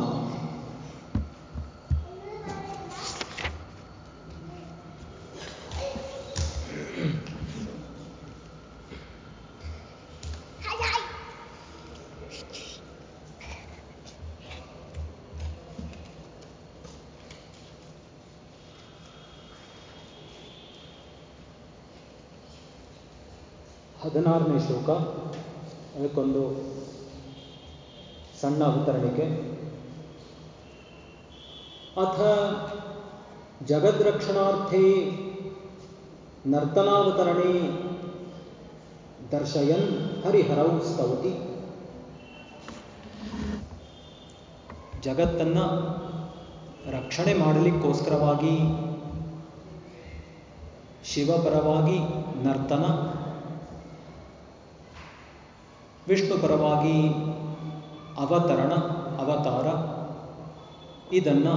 ಹದಿನಾರನೇ ಶ್ಲೋಕ, ಅದಕ್ಕೊಂದು ಸಣ್ಣ ಅವತರಣಿಕೆ ಅಥ ಜಗದ್ರಕ್ಷಣಾರ್ಥೇ ನರ್ತನಾವತರಣೆ ದರ್ಶಯನ್ ಹರಿಹರೌ ಸ್ತೌತಿ. ಜಗತ್ತನ್ನ ರಕ್ಷಣೆ ಮಾಡಲಿಕ್ಕೋಸ್ಕರವಾಗಿ ಶಿವಪರವಾಗಿ ನರ್ತನ ವಿಷ್ಣು ಪರವಾಗಿ ಅವತರಣ, ಅವತಾರ, ಇದನ್ನು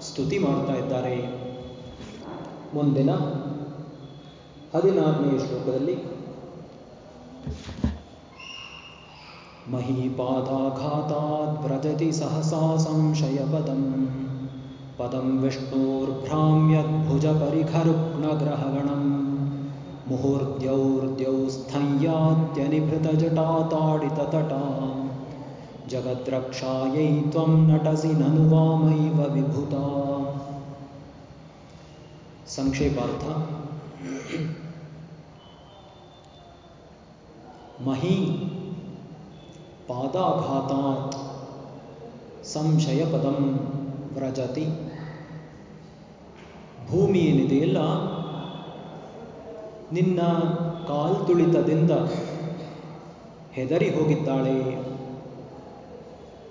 ಸ್ತುತಿ ಮಾಡ್ತಾ ಇದ್ದಾರೆ. ಮುಂದಿನ ಹದಿನಾರನೇ ಶ್ಲೋಕದಲ್ಲಿ ಮಹೀಪಾದಾಘಾತಾತ್ ವ್ರಜತಿ ಸಹಸಾ ಸಂಶಯ ಪದಂ ಪದಂ ವಿಷ್ಣೋರ್ಭ್ರಾಮ್ಯದ್ಭುಜ ಪರಿಘರುಗ್ಣಗ್ರಹಗಣಂ ಮುಹೂರ್ದ್ಯೌರ್ದ್ಯೌ ಸ್ಥಂಯಾತ್ಯನಿಭೃತಜಟಾತಾಡಿತತಟಾ ಜಗದ್ರಕ್ಷಾಯೈ ತ್ವಂ ನಟಸಿ ನನು ವಾಮೈವ ವಿಭುತ ಸಂಕ್ಷೇಪಾರ್ಥ ಮಹಿ ಪಾದಾಘಾತಾತ್ ಸಂಶಯ ಪದಂ ವ್ರಜತಿ ಭೂಮಿ ಏನಿದೆಯಲ್ಲ ನಿನ್ನ ಕಾಲ್ತುಳಿತದಿಂದ ಹೆದರಿ ಹೋಗಿದ್ದಾಳೆ.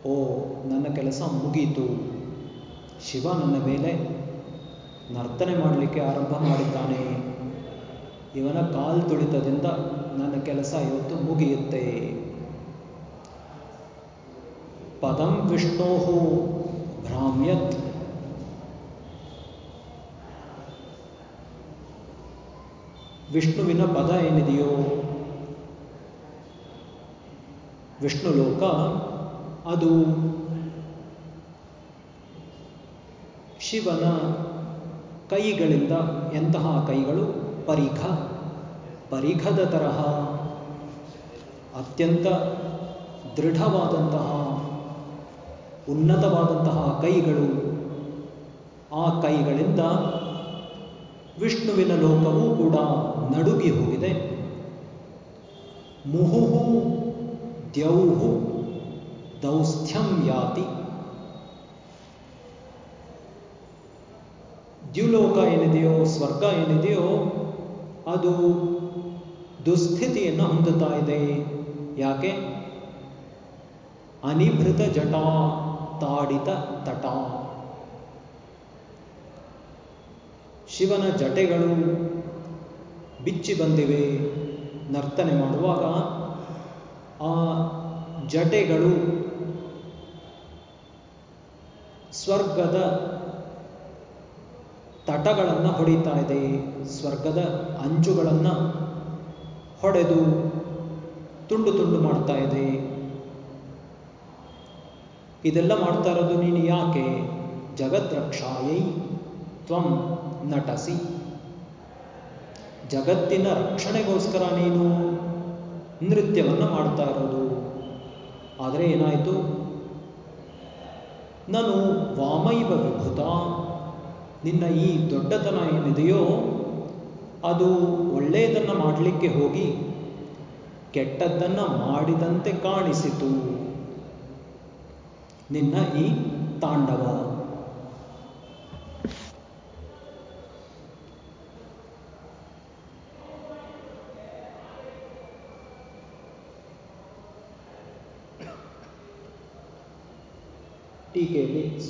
ಓ, ನನ್ನ ಕೆಲಸ ಮುಗೀತು. ಶಿವ ನನ್ನ ಮೇಲೆ ನರ್ತನೆ ಮಾಡಲಿಕ್ಕೆ ಆರಂಭ ಮಾಡಿದ್ದಾನೆ. ಇವನ ಕಾಲ್ತುಳಿತದಿಂದ ನನ್ನ ಕೆಲಸ ಇವತ್ತು ಮುಗಿಯುತ್ತೆ. ಪದಂ ವಿಷ್ಣೋ ಭ್ರಾಮ್ಯತ್ ವಿಷ್ಣುವಿನ ಪದ ಏನಿದೆಯೋ? ವಿಷ್ಣು ಲೋಕ ಅದು ಶಿವನ ಕೈಗಳಿಂದ ಎಂತಹ ಕೈಗಳು? ಪರಿಖ ಪರಿಖದ ತರಹ. ಅತ್ಯಂತ ದೃಢವಾದಂತಹ, ಉನ್ನತವಾದಂತಹ ಕೈಗಳು ಆ ಕೈಗಳಿಂದ ವಿಷ್ಣುವಿನ ಲೋಕವೂ ಕೂಡ ನಡುಗಿ ಹೋಗಿದೆ. ಮುಹುಹು ದ್ಯೌಹು ದೌಸ್ಥ್ಯಂ ಯಾತಿ. ದ್ಯುಲೋಕ ಏನಿದೆಯೋ, ಸ್ವರ್ಗ ಏನಿದೆಯೋ, ಅದು ದುಸ್ಥಿತಿಯನ್ನು ಹೊಂದುತ್ತಾ ಇದೆ. ಯಾಕೆ? ಅನಿಭೃತ ಜಟಾ ತಾಡಿತ ತಟ. ಶಿವನ ಜಟೆಗಳು ಬಿಚ್ಚಿ ಬಂದಿವೆ ನರ್ತನೆ ಮಾಡುವಾಗ ಆ ಜಟೆಗಳು ಸ್ವರ್ಗದ ತಟಗಳನ್ನು ಹೊಡಿತಾ ಇದೆ, ಸ್ವರ್ಗದ ಅಂಚುಗಳನ್ನು ಹೊಡೆದು ತುಂಡು ತುಂಡು ಮಾಡ್ತಾ ಇದೆ. ಇದೆಲ್ಲ ಮಾಡ್ತಾ ಇರೋದು ನೀನು ಯಾಕೆ? ಜಗದ್ರಕ್ಷಾಯೈ ತ್ವಂ ನಟಸಿ. ಜಗತ್ತಿನ ರಕ್ಷಣೆಗೋಸ್ಕರ ನೀನು ನೃತ್ಯವನ್ನು ಮಾಡ್ತಾ ಇರೋದು. ಆದರೆ ಏನಾಯಿತು? ನಾನು ವಾಮೈವ ವಿಭುತ. ನಿನ್ನ ಈ ದೊಡ್ಡತನ ಏನಿದೆಯೋ ಅದು ಒಳ್ಳೆಯದನ್ನು ಮಾಡಲಿಕ್ಕೆ ಹೋಗಿ ಕೆಟ್ಟದ್ದನ್ನು ಮಾಡಿದಂತೆ ಕಾಣಿಸಿತು. ನಿನ್ನ ಈ ತಾಂಡವ.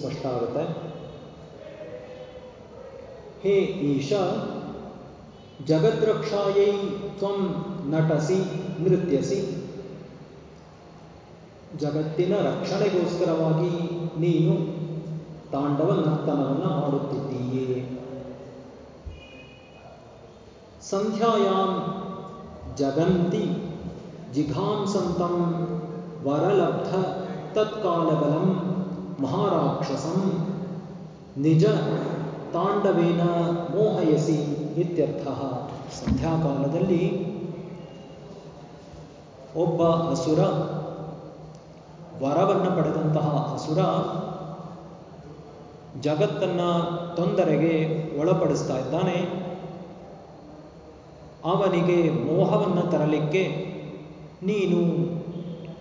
ಟೀಕೆಯಲ್ಲಿ ಸ್ಪಷ್ಟ ಆಗುತ್ತೆ ಹೇ ಈಶ ಜಗದ್ರಕ್ಷಾಯೈ ತ್ವಂ ನಟಸಿ ನೃತ್ಯಸಿ ಜಗತ್ತಿನ ರಕ್ಷಣೆಗೋಸ್ಕರವಾಗಿ ನೀನು ತಾಂಡವ ನರ್ತನವನ್ನು ಮಾಡುತ್ತಿದ್ದೀಯೇ। ಸಂಧ್ಯಾಯಾಂ ಜಗಂತಿ ಜಿಘಾಂಸಂತಂ ವರಲಬ್ಧ ತತ್ಕಾಲಬಲಂ। ಮಹಾರಾಕ್ಷಸಂ ನಿಜ ತಾಂಡವೇನ ಮೋಹಯಸಿ ಇತ್ಯರ್ಥ. ಸಂಧ್ಯಾಕಾಲದಲ್ಲಿ ಒಬ್ಬ ಅಸುರ, ವರವನ್ನು ಪಡೆದಂತಹ ಅಸುರ ಜಗತ್ತನ್ನ ತೊಂದರೆಗೆ ಒಳಪಡಿಸ್ತಾ ಇದ್ದಾನೆ. ಅವನಿಗೆ ಮೋಹವನ್ನು ತರಲಿಕ್ಕೆ ನೀನು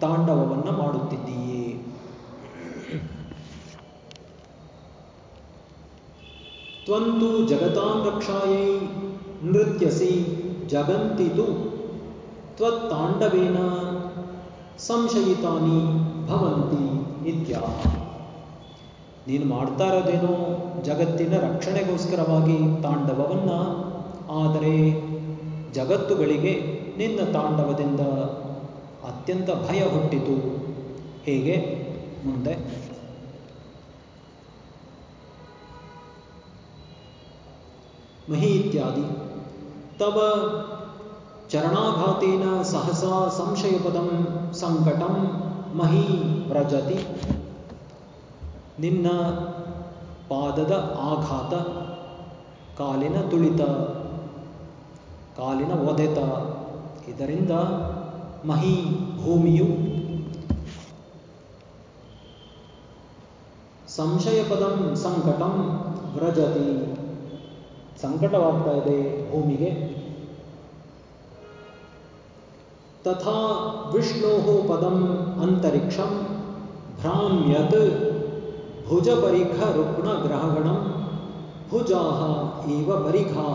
ತಾಂಡವವನ್ನು ಮಾಡುತ್ತಿದ್ದೀಯೇ. ತ್ವಂತು ಜಗತಾಂ ರಕ್ಷಾಯೈ ನೃತ್ಯಸಿ ಜಗಂತಿತು ತ್ವತ್ತಾಂಡವೇನ ಸಂಶಯಿತಾನಿ ಭವಂತಿ ನಿತ್ಯ ನೀನು ಮಾಡ್ತಾ ಇರೋದೇನೋ ಜಗತ್ತಿನ ರಕ್ಷಣೆಗೋಸ್ಕರವಾಗಿ ತಾಂಡವವನ್ನು, ಆದರೆ ಜಗತ್ತುಗಳಿಗೆ ನಿನ್ನ ತಾಂಡವದಿಂದ ಅತ್ಯಂತ ಭಯ ಹುಟ್ಟಿತು. ಹೇಗೆ? ಮುಂದೆ. ಮಹಿ ಇತ್ಯಾದಿ ತವ ಚರಣಾಘಾತೇನ ಸಹಸಾ ಸಂಶಯಪದಂ ಸಂಕಟಂ ಮಹಿ ವ್ರಜತಿ ನಿನ್ನ ಪಾದದ ಆಘಾತ ಕಾಲಿನ ತುಳಿತ ಕಾಲಿನ ಒದೆತ ಇದರಿಂದ ಮಹಿ ಭೂಮಿಯು ಸಂಶಯ ಪದಂ ಸಂಕಟಂ ವ್ರಜತಿ ಸಂಕಟವಾಗ್ತಾ ಇದೆ ಭೂಮಿಗೆ ತಥಾ ವಿಷ್ಣೋ ಪದಂ ಅಂತರಿಕ್ಷಂ ಭ್ರಾಮ್ಯತ್ ಭುಜಪರಿಖ ರುಗ್ಣ ಗ್ರಹಗಣಂ ಭುಜಾ ಇವ ಪರಿಘಾ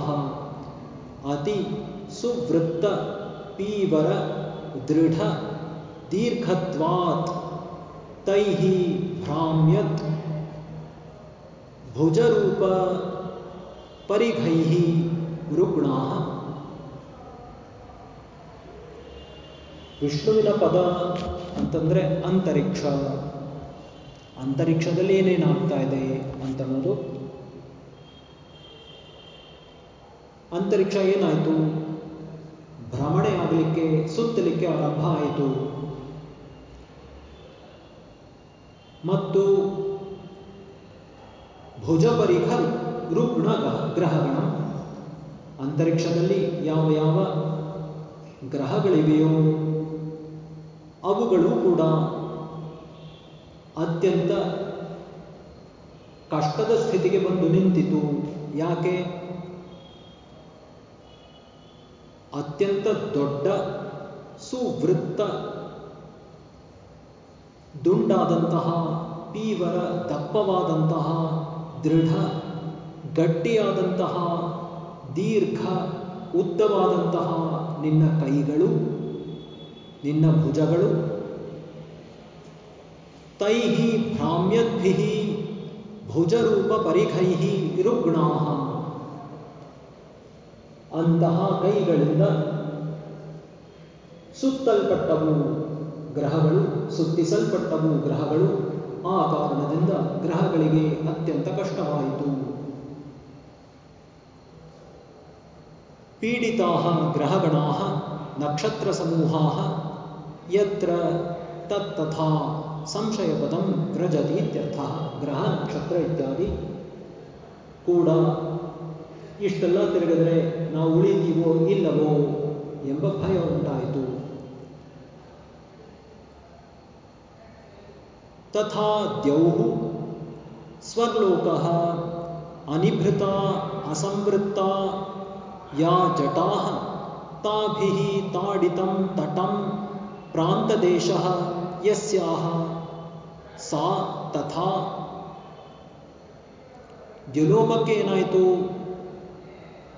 ಅತಿ ಸುವೃತ್ತ ಪರಿಘೈಃ ರುಗ್ಣಾ ವಿಷ್ಣುವಿನ ಪದ ಅಂತಂದ್ರೆ ಅಂತರಿಕ್ಷ. ಅಂತರಿಕ್ಷದಲ್ಲಿ ಏನೇನಾಗ್ತಾ ಇದೆ ಅಂತನ್ನೋದು. ಅಂತರಿಕ್ಷ ಏನಾಯಿತು? ಭ್ರಮಣೆ ಆಗಲಿಕ್ಕೆ, ಸುತ್ತಲಿಕ್ಕೆ ಆರಂಭ ಆಯಿತು. ಮತ್ತು ಭುಜಪರಿಘ ಗಹ ಗ್ರಹಗಣ ಅಂತರಿಕ್ಷದಲ್ಲಿ ಯಾವ ಯಾವ ಗ್ರಹಗಳಿವೆಯೋ ಅವುಗಳು ಕೂಡ ಅತ್ಯಂತ ಕಷ್ಟದ ಸ್ಥಿತಿಗೆ ಬಂದು ನಿಂತಿತು. ಯಾಕೆ? ಅತ್ಯಂತ ದೊಡ್ಡ ಸುವೃತ್ತ ದುಂಡಾದಂತಹ ಪೀವರ ದಪ್ಪವಾದಂತಹ ದೃಢ ಗಟ್ಟಿಯಾದಂತಹ, ದೀರ್ಘ, ಉದ್ದವಾದಂತಹ ನಿನ್ನ ಕೈಗಳು, ನಿನ್ನ ಭುಜಗಳು, ತೈಹಿ ಭ್ರಾಮ್ಯದ್ಭಿ ಭುಜರೂಪ ಪರಿಘೈಹಿ ರುಗ್ಣಾಹ. ಅಂತಹ ಕೈಗಳಿಂದ ಸುತ್ತಲ್ಪಟ್ಟವು ಗ್ರಹಗಳು, ಸುತ್ತಿಸಲ್ಪಟ್ಟವು ಗ್ರಹಗಳು, ಆ ಕಾರಣದಿಂದ ಗ್ರಹಗಳಿಗೆ ಅತ್ಯಂತ ಕಷ್ಟವಾಯಿತು. ಪೀಡಿತಾ ಗ್ರಹಗಣಾ ನಕ್ಷತ್ರ ಸಮೂಹಾ ಯತ್ರ ತತ್ತಥಾ ಸಂಶಯಪದಂ ವ್ರಜತಿ ಇತ್ಯರ್ಥ ಗ್ರಹ ನಕ್ಷತ್ರ ಇತ್ಯಾದಿ ಕೂಡ ಇಷ್ಟೆಲ್ಲ ತಿರುಗಿದ್ರೆ ನಾವು ಉಳಿತೀವೋ ಇಲ್ಲವೋ ಎಂಬ ಭಯ ಉಂಟಾಯಿತು. ತಥಾ ದ್ಯೌಃ ಸ್ವರ್ಲೋಕಃ ಅನಿಭೃತ ಅಸಂವೃತ್ತ ಯಾ ಜಟಾಃ ತಾಭಿಃ ತಾಡಿತಂ ತಟಂ ಪ್ರಾಂತದೇಶಃ ಯಸ್ಯಾಹ ಸಾ ತಥಾ ದ್ಯುಲೋಕಕ್ಕೆ ಏನಾಯಿತು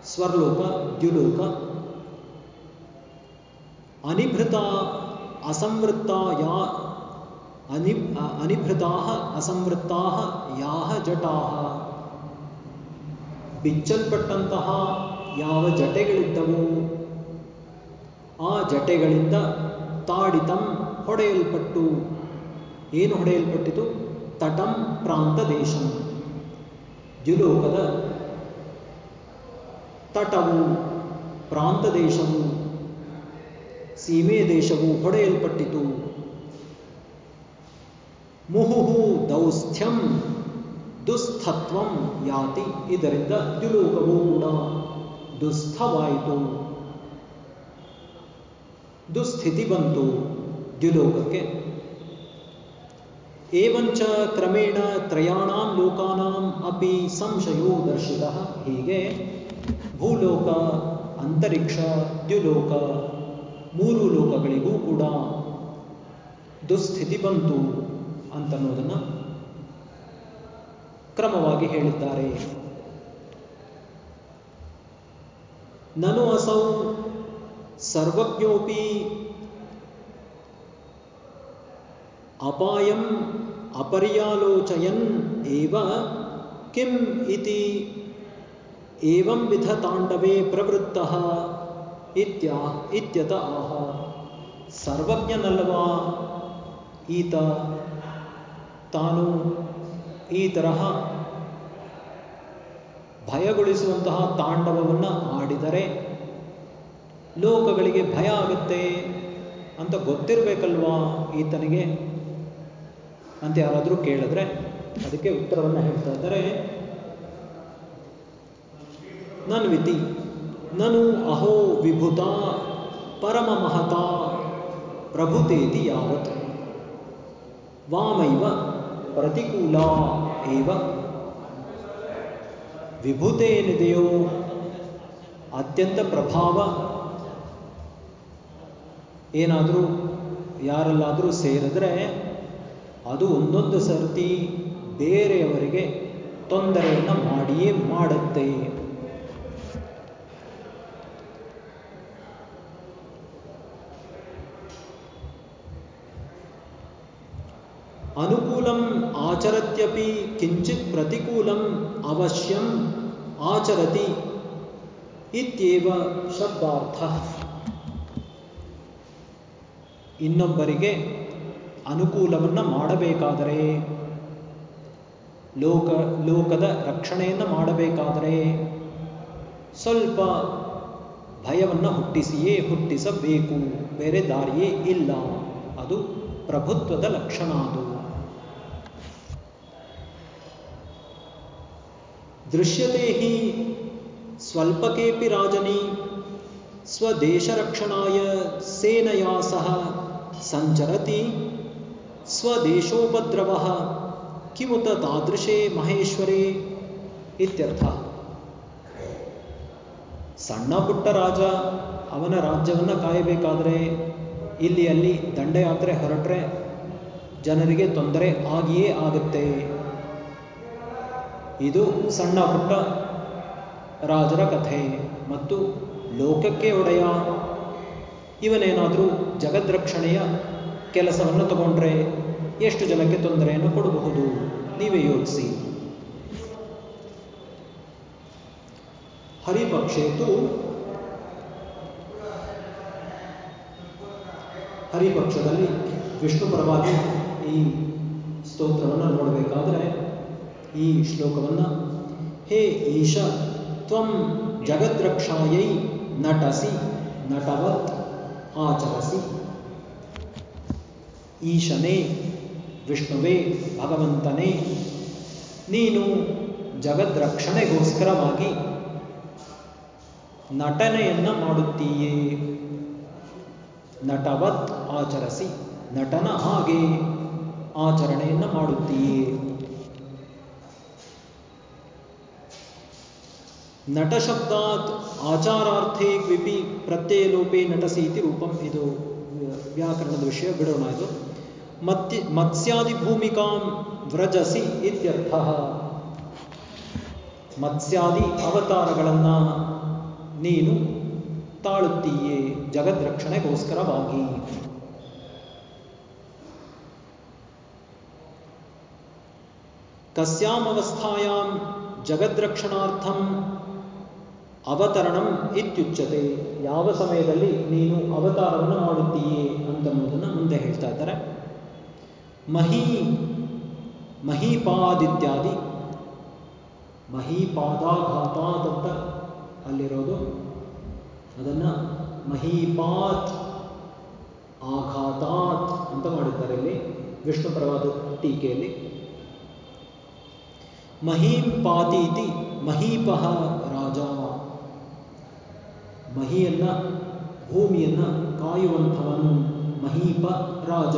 ಸ್ವರ್ಲೋಕ ದ್ಯುಲೋಕ ಅನಿಭೃತ ಅಸಂವೃತ್ತ ಯಾ ಅನಿ ಅನಿಭೃತಾ ಅಸಂವೃತ್ತಾ ಯಾಹ ಜಟಾ ಬಿಚ್ಚಲ್ಪಟ್ಟಂತಹ ಯಾವ ಜಟೆಗಳಿದ್ದವು ಆ ಜಟೆಗಳಿಂದ ತಾಡಿತಂ ಹೊಡೆಯಲ್ಪಟ್ಟು. ಏನು ಹೊಡೆಯಲ್ಪಟ್ಟಿತು? ತಟಂ ಪ್ರಾಂತ ದೇಶಂ. ದ್ಯುಲೋಕದ ತಟವು ಪ್ರಾಂತ ದೇಶವು, ಸೀಮೆ ದೇಶವು ಹೊಡೆಯಲ್ಪಟ್ಟಿತು. ಮುಹುಹು ದೌಸ್ಥ್ಯಂ ದುಸ್ಥತ್ವಂ ಯಾತಿ ಇದರಿಂದ ದ್ಯುಲೋಕವೂ ಕೂಡ. ದುಸ್ಥವಾಯಿತು. ದುಸ್ಥಿತಿ ಬಂತು ದ್ಯುಲೋಕಕ್ಕೆ. ಏವಂಚ ಕ್ರಮೇಣ ತ್ರಯಾಣಾಂ ಲೋಕಾನಾಂ ಅಪಿ ಸಂಶಯೋ ದರ್ಶಿತ. ಹೀಗೆ ಭೂಲೋಕ, ಅಂತರಿಕ್ಷ, ದ್ಯುಲೋಕ ಮೂರು ಲೋಕಗಳಿಗೂ ಕೂಡ ದುಸ್ಥಿತಿ ಬಂತು ಅಂತನ್ನೋದನ್ನು ಕ್ರಮವಾಗಿ ಹೇಳಿದ್ದಾರೆ. ನನು ಅಸೌ ಸರ್ವಜ್ಞೋಪಿ ಅಪಾಯಂ ಅಪರ್ಯಾಲೋಚಯನ್ ಏವ ಕಿಂ ಇತಿ ಏವಂ ವಿಧ ತಾಂಡವೇ ಪ್ರವೃತ್ತ ಇತ್ಯ ಇತ್ಯತ ಆಹ ಸರ್ವಜ್ಞನಲ್ವಾ ಈತ ತಾನು ಈ ತರಹ ಭಯಗೊಳಿಸುವಂತಹ ತಾಂಡವವನ್ನು ಆಡಿದರೆ ಲೋಕಗಳಿಗೆ ಭಯ ಆಗುತ್ತೆ ಅಂತ ಗೊತ್ತಿರಬೇಕಲ್ವಾ ಈತನಿಗೆ? ಅಂತ ಯಾರಾದರೂ ಕೇಳಿದ್ರೆ ಅದಕ್ಕೆ ಉತ್ತರವನ್ನು ಹೇಳ್ತಾ ಇದ್ದಾರೆ. ನನ್ವಿತಿ ನನು ಅಹೋ ವಿಭುತ, ಪರಮ ಮಹತ, ಪ್ರಭುತೇತಿ ಯಾವತ್? ವಾಮೈವ ಪ್ರತಿಕೂಲ ಏವ? ವಿಭೂತೆ ಏನಿದೆಯೋ, ಅತ್ಯಂತ ಪ್ರಭಾವ. ಏನಾದರೂ, ಯಾರಲ್ಲಾದರೂ ಸೇರಿದ್ರೆ ಅದು ಒಂದೊಂದು ಸರ್ತಿ ಬೇರೆಯವರಿಗೆ ತೊಂದರೆಯನ್ನು ಮಾಡಿಯೇ ಮಾಡುತ್ತೆ. ಅನುಕೂಲಂ ಆಚರತ್ಯಪಿ ಕಿಂಚಿತ್ ಪ್ರತಿಕೂಲಂ ಅವಶ್ಯಂ ಆಚರತಿ ಇತ್ಯೇವ ಶಬ್ದಾರ್ಥ ಇನ್ನೊಬ್ಬರಿಗೆ ಅನುಕೂಲವನ್ನು ಮಾಡಬೇಕಾದರೆ, ಲೋಕ, ಲೋಕದ ರಕ್ಷಣೆಯನ್ನು ಮಾಡಬೇಕಾದರೆ ಸ್ವಲ್ಪ ಭಯವನ್ನು ಹುಟ್ಟಿಸಿಯೇ ಹುಟ್ಟಿಸಬೇಕು, ಬೇರೆ ದಾರಿಯೇ ಇಲ್ಲ. ಅದು ಪ್ರಭುತ್ವದ ಲಕ್ಷಣ ಅದು. ಹಿ ಸ್ವಲ್ಪಕೇಪಿ ರಾಜನಿ ಸ್ವದೇಶರಕ್ಷಣಾಯ ಸೇನೆಯ ಸಹ ಸಂಚರತಿ ಸ್ವದೇಶೋಪದ್ರವ ಕಿಮುತ ತಾದೃಶೇ ಮಹೇಶ್ವರೇ ಇತ್ಯರ್ಥ. ಸಣ್ಣ ಪುಟ್ಟ ರಾಜ ಅವನ ರಾಜ್ಯವನ್ನು ಕಾಯಬೇಕಾದರೆ ಇಲ್ಲಿ ಅಲ್ಲಿ ದಂಡಯಾತ್ರೆ ಹೊರಟ್ರೆ ಜನರಿಗೆ ತೊಂದರೆ ಆಗಿಯೇ ಆಗುತ್ತೆ. ಇದು ಸಣ್ಣ ಪುಟ್ಟ ರಾಜರ ಕಥೆ ಮತ್ತು ಲೋಕಕ್ಕೆ ಒಡೆಯ. ಇವನೇನಾದರೂ ಜಗದ್ರಕ್ಷಣೆಯ ಕೆಲಸವನ್ನು ತಗೊಂಡ್ರೆ ಎಷ್ಟು ಜನಕ್ಕೆ ತೊಂದರೆಯನ್ನು ಕೊಡಬಹುದು? ನೀವೇ ಯೋಚಿಸಿ. ಹರಿಪಕ್ಷೇತು. ಹರಿಪಕ್ಷದಲ್ಲಿ ವಿಷ್ಣು ಪರವಾಗಿ ಈ ಸ್ತೋತ್ರವನ್ನು ಈ ಶ್ಲೋಕವನ್ನು, ಹೇ ಈಶ, ತ್ವಂ ಜಗದ್ರಕ್ಷಾಯೈ ನಟಸಿ, ನಟವತ್ ಆಚರಸಿ. ಈಶನೇ, ವಿಷ್ಣುವೇ, ಭಗವಂತನೇ, ನೀನು ಜಗದ್ರಕ್ಷಣೆಗೋಸ್ಕರವಾಗಿ ನಟನೆಯನ್ನು ಮಾಡುತ್ತೀಯೇ. ನಟವತ್ ಆಚರಿಸಿ, ನಟನ ಹಾಗೆ ಆಚರಣೆಯನ್ನು ಮಾಡುತ್ತೀಯೇ. ನಟಶಬ್ದಾತ್ ಆಚಾರಾರ್ಥೇ ಕ್ವಿಪಿ ಪ್ರತ್ಯಯಲೋಪೆ ನಟಸಿ ಇತಿ ರೂಪಂ ಇದು ವ್ಯಾಕರಣದ ವಿಷಯ ಬಿಡೋಣ ಇದು ಮತ್ಯ ಮತ್ಸ್ಯಾದಿ ಭೂಮಿಕಾಂ ವ್ರಜಸಿ ಇತ್ಯರ್ಥ ಮತ್ಸ್ಯಾದಿ ಅವತಾರಗಳನ್ನು ನೀನು ತಾಳುತ್ತೀಯೇ ಜಗದ್ರಕ್ಷಣೆಗೋಸ್ಕರವಾಗಿ ಕಸ್ಯಾಮವಸ್ಥಾಯಾಂ ಜಗದ್ರಕ್ಷಣಾರ್ಥಂ ಅವತರಣಂ ಇತ್ಯುಚ್ಚತೆ ಯಾವ ಸಮಯದಲ್ಲಿ ನೀನು ಅವತಾರವನ್ನು ಮಾಡುತ್ತೀಯೇ ಅಂತನ್ನುವುದನ್ನು ಮುಂದೆ ಹೇಳ್ತಾ ಇದ್ದಾರೆ. ಮಹಿ, ಮಹಿಪಾದಿತ್ಯಾದಿ ಮಹೀಪಾದಾಘಾತಾತ್ ಅಂತ ಅಲ್ಲಿರೋದು ಅದನ್ನು ಮಹೀಪಾತ್, ಆಘಾತಾತ್ ಅಂತ ಮಾಡಿದ್ದಾರೆ ಇಲ್ಲಿ ವಿಷ್ಣು ಪ್ರವಾದ ಟೀಕೆಯಲ್ಲಿ. ಮಹೀಂ ಪಾತೀತಿ ಮಹೀಪಹ ರಾಜ ಮಹಿಯನ್ನ, ಭೂಮಿಯನ್ನ ಕಾಯುವಂಥವನು ಮಹೀಪ ರಾಜ.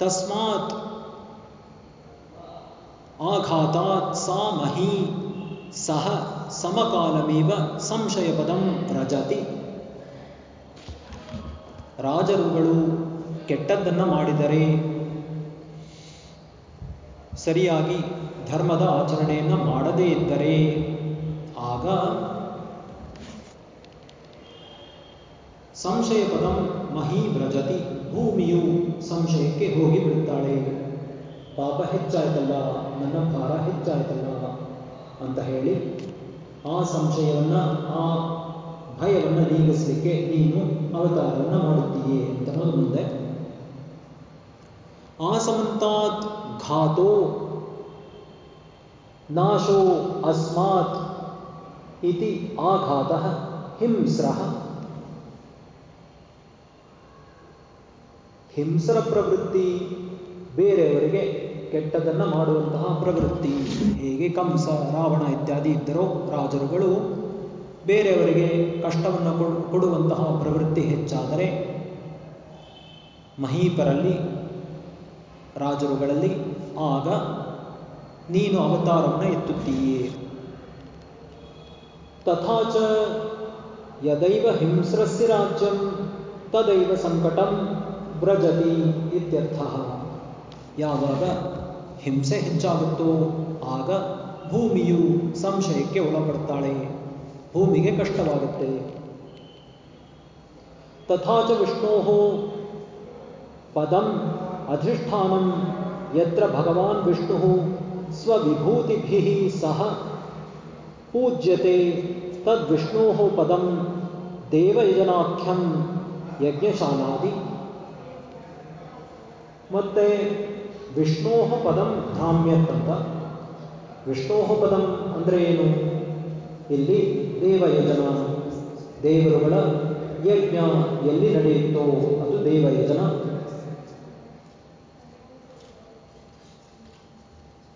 ತಸ್ಮಾತ್ ಆಘಾತಾತ್ ಸಾ ಮಹಿ, ಸಹ ಸಮಕಾಲಮೇವ ಸಂಶಯಪದಂ ಪದಂ ವ್ರಜತಿ ರಾಜರುಗಳು ಕೆಟ್ಟದ್ದನ್ನು ಮಾಡಿದರೆ ಸರಿಯಾಗಿ ಧರ್ಮದ ಆಚರಣೆಯನ್ನು ಮಾಡದೇ ಇದ್ದರೆ ಆಗ ಸಂಶಯ ಪದಂ ಮಹಿ ವ್ರಜತಿ ಭೂಮಿಯು ಸಂಶಯಕ್ಕೆ ಹೋಗಿ ಬಿಡುತ್ತಾಳೆ ಪಾಪ ಹೆಚ್ಚಾಯ್ತಲ್ಲ, ನನ್ನ ಭಾರ ಹೆಚ್ಚಾಯ್ತಲ್ಲ, ಅಂತ ಹೇಳಿ ಆ ಸಂಶಯವನ್ನು, ಆ ಭಯವನ್ನು ನೀಗಿಸಲಿಕ್ಕೆ ನೀನು ಅವತಾರವನ್ನು ಮಾಡುತ್ತೀಯೇ ಅಂತ ಮುಂದೆ. ಆಸಮಂತಾತ್ ಘಾತೋ, ನಾಶೋ ಅಸ್ಮಾತ್ ಇತಿ ಆಘಾತ ಹಿಂಸ್ರ. ಹಿಂಸ್ರ ಪ್ರವೃತ್ತಿ ಬೇರೆಯವರಿಗೆ ಕೆಟ್ಟದನ್ನು ಮಾಡುವಂತಹ ಪ್ರವೃತ್ತಿ. ಹೇಗೆ ಕಂಸ, ರಾವಣ ಇತ್ಯಾದಿ ಇದ್ದರೋ ರಾಜರುಗಳು ಬೇರೆಯವರಿಗೆ ಕಷ್ಟವನ್ನು ಕೊಡುವಂತಹ ಪ್ರವೃತ್ತಿ ಹೆಚ್ಚಾದರೆ ಮಹೀಪರಲ್ಲಿ, ರಾಜರುಗಳಲ್ಲಿ ಆಗ ನೀನು ಅವತಾರವನ್ನು ಎತ್ತುತ್ತೀಯೇ. ತಥಾಚ ಯದೈವ ಹಿಂಸ್ರಸ್ಯ ರಾಜ್ಯಂ, ತದೈವ ಸಂಕಟಂ. ವ್ರಜತಿ ಇತ್ಯರ್ಥ ಯಾವಾಗ ಹಿಂಸೆ ಹೆಚ್ಚಾಗುತ್ತೋ ಆಗ ಭೂಮಿಯು ಸಂಶಯಕ್ಕೆ ಒಳಪಡ್ತಾಳೆ, ಭೂಮಿಗೆ ಕಷ್ಟವಾಗುತ್ತೆ। ತಥಾಚ ವಿಷ್ಣೋ ಪದಂ ಅಧಿಷ್ಠಾನಂ, ಯತ್ರ ಭಗವಾನ್ ವಿಷ್ಣು ಸ್ವವಿಭೂತಿಭಿಃ ಸಹ ಪೂಜ್ಯತೆ, ತದ್ವಿಷ್ಣೋ ಪದಂ ದೇವಯಜನಾಖ್ಯಂ ಯಜ್ಞಶಾಲಾದಿ ಮತ್ತೆ ವಿಷ್ಣೋಹ ಪದಂ ಧಾಮ್ಯತ್ತಂತ ವಿಷ್ಣೋಹ ಪದಂ ಅಂದರೆ ಏನು? ಇಲ್ಲಿ ದೇವಯಜನ, ದೇವರುಗಳ ಯಜ್ಞ ಎಲ್ಲಿ ನಡೆಯುತ್ತೋ ಅದು ದೇವಯಜನ.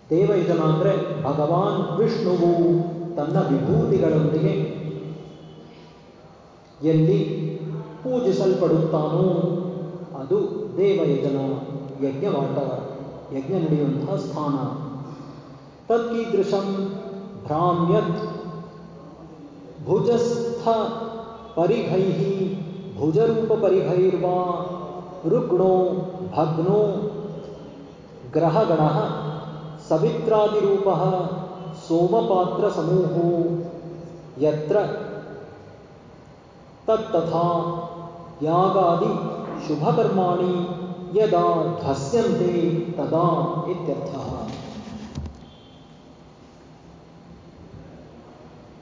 ದೇವಯಜನ ಅಂದರೆ ಭಗವಾನ್ ವಿಷ್ಣುವು ತನ್ನ ವಿಭೂತಿಗಳೊಂದಿಗೆ ಎಲ್ಲಿ ಪೂಜಿಸಲ್ಪಡುತ್ತಾನೋ ಅದು ದೇವಯಜನ. ಯಜ್ಞವಾಟ ಯಜ್ಞ ನಡೆಯುವಂತಹ ಸ್ಥಾನ ತತ್ಕೀದೃಶಂ ಭ್ರಾಮ್ಯತ್ ಭುಜಸ್ಥ ಪರಿಘೈ ಭುಜರೂಪಪರಿಭೈರ್ವಾ ರುಗ್ಣೋ ಭಗ್ನೋ ಗ್ರಹಗಣಃ ಸವಿತ್ರಾದಿರೂಪಃ ಸೋಮಪಾತ್ರಸಮೂಹೋ ಯತ್ರ ತತ್ತಥಾ ಯಾಗಾದಿ ಶುಭಕರ್ಮಾಣಿ ಯದಾ ಧಸ್ಯಂತೆ ತದಾ ಇತ್ಯರ್ಥ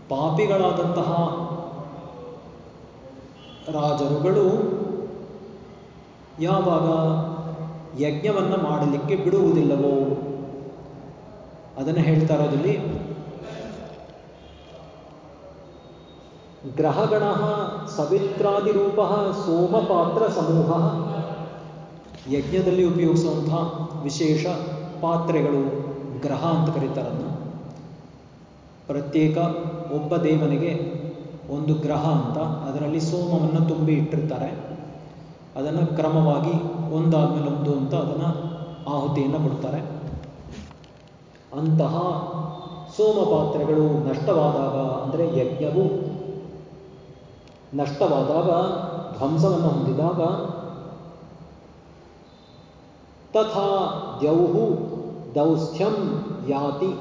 ಪಾಪಿಗಳಾದಂತಹ ರಾಜರುಗಳು ಯಾವಾಗ ಯಜ್ಞವನ್ನು ಮಾಡಲಿಕ್ಕೆ ಬಿಡುವುದಿಲ್ಲವೋ, ಅದನ್ನು ಹೇಳ್ತಾ ಇರೋದಲ್ಲಿ ಗ್ರಹಗಣ ಸವಿತ್ರಾದಿರೂಪ ಸೋಮಪಾತ್ರ ಸಮೂಹ ಯಜ್ಞದಲ್ಲಿ ಉಪಯೋಗಿಸುವಂತಹ ವಿಶೇಷ ಪಾತ್ರೆಗಳು ಗ್ರಹ ಅಂತ ಕರೀತಾರನ್ನು ಪ್ರತ್ಯೇಕ ಒಬ್ಬ ದೇವನಿಗೆ ಒಂದು ಗ್ರಹ ಅಂತ ಅದರಲ್ಲಿ ಸೋಮವನ್ನು ತುಂಬಿ ಇಟ್ಟಿರ್ತಾರೆ. ಅದನ್ನು ಕ್ರಮವಾಗಿ ಒಂದಾದ್ಮೇಲೆ ಒಂದು ಅಂತ ಅದನ್ನು ಆಹುತಿಯನ್ನು ಕೊಡ್ತಾರೆ. ಅಂತಹ ಸೋಮ ಪಾತ್ರೆಗಳು ನಷ್ಟವಾದಾಗ ಅಂದರೆ ಯಜ್ಞವು ನಷ್ಟವಾದಾಗ ಧ್ವಂಸವನ್ನು ಹೊಂದಿದಾಗ ತಥಾ ದ್ಯೌಹು ದೌಸ್ಥ್ಯಂ ಯಾತಿ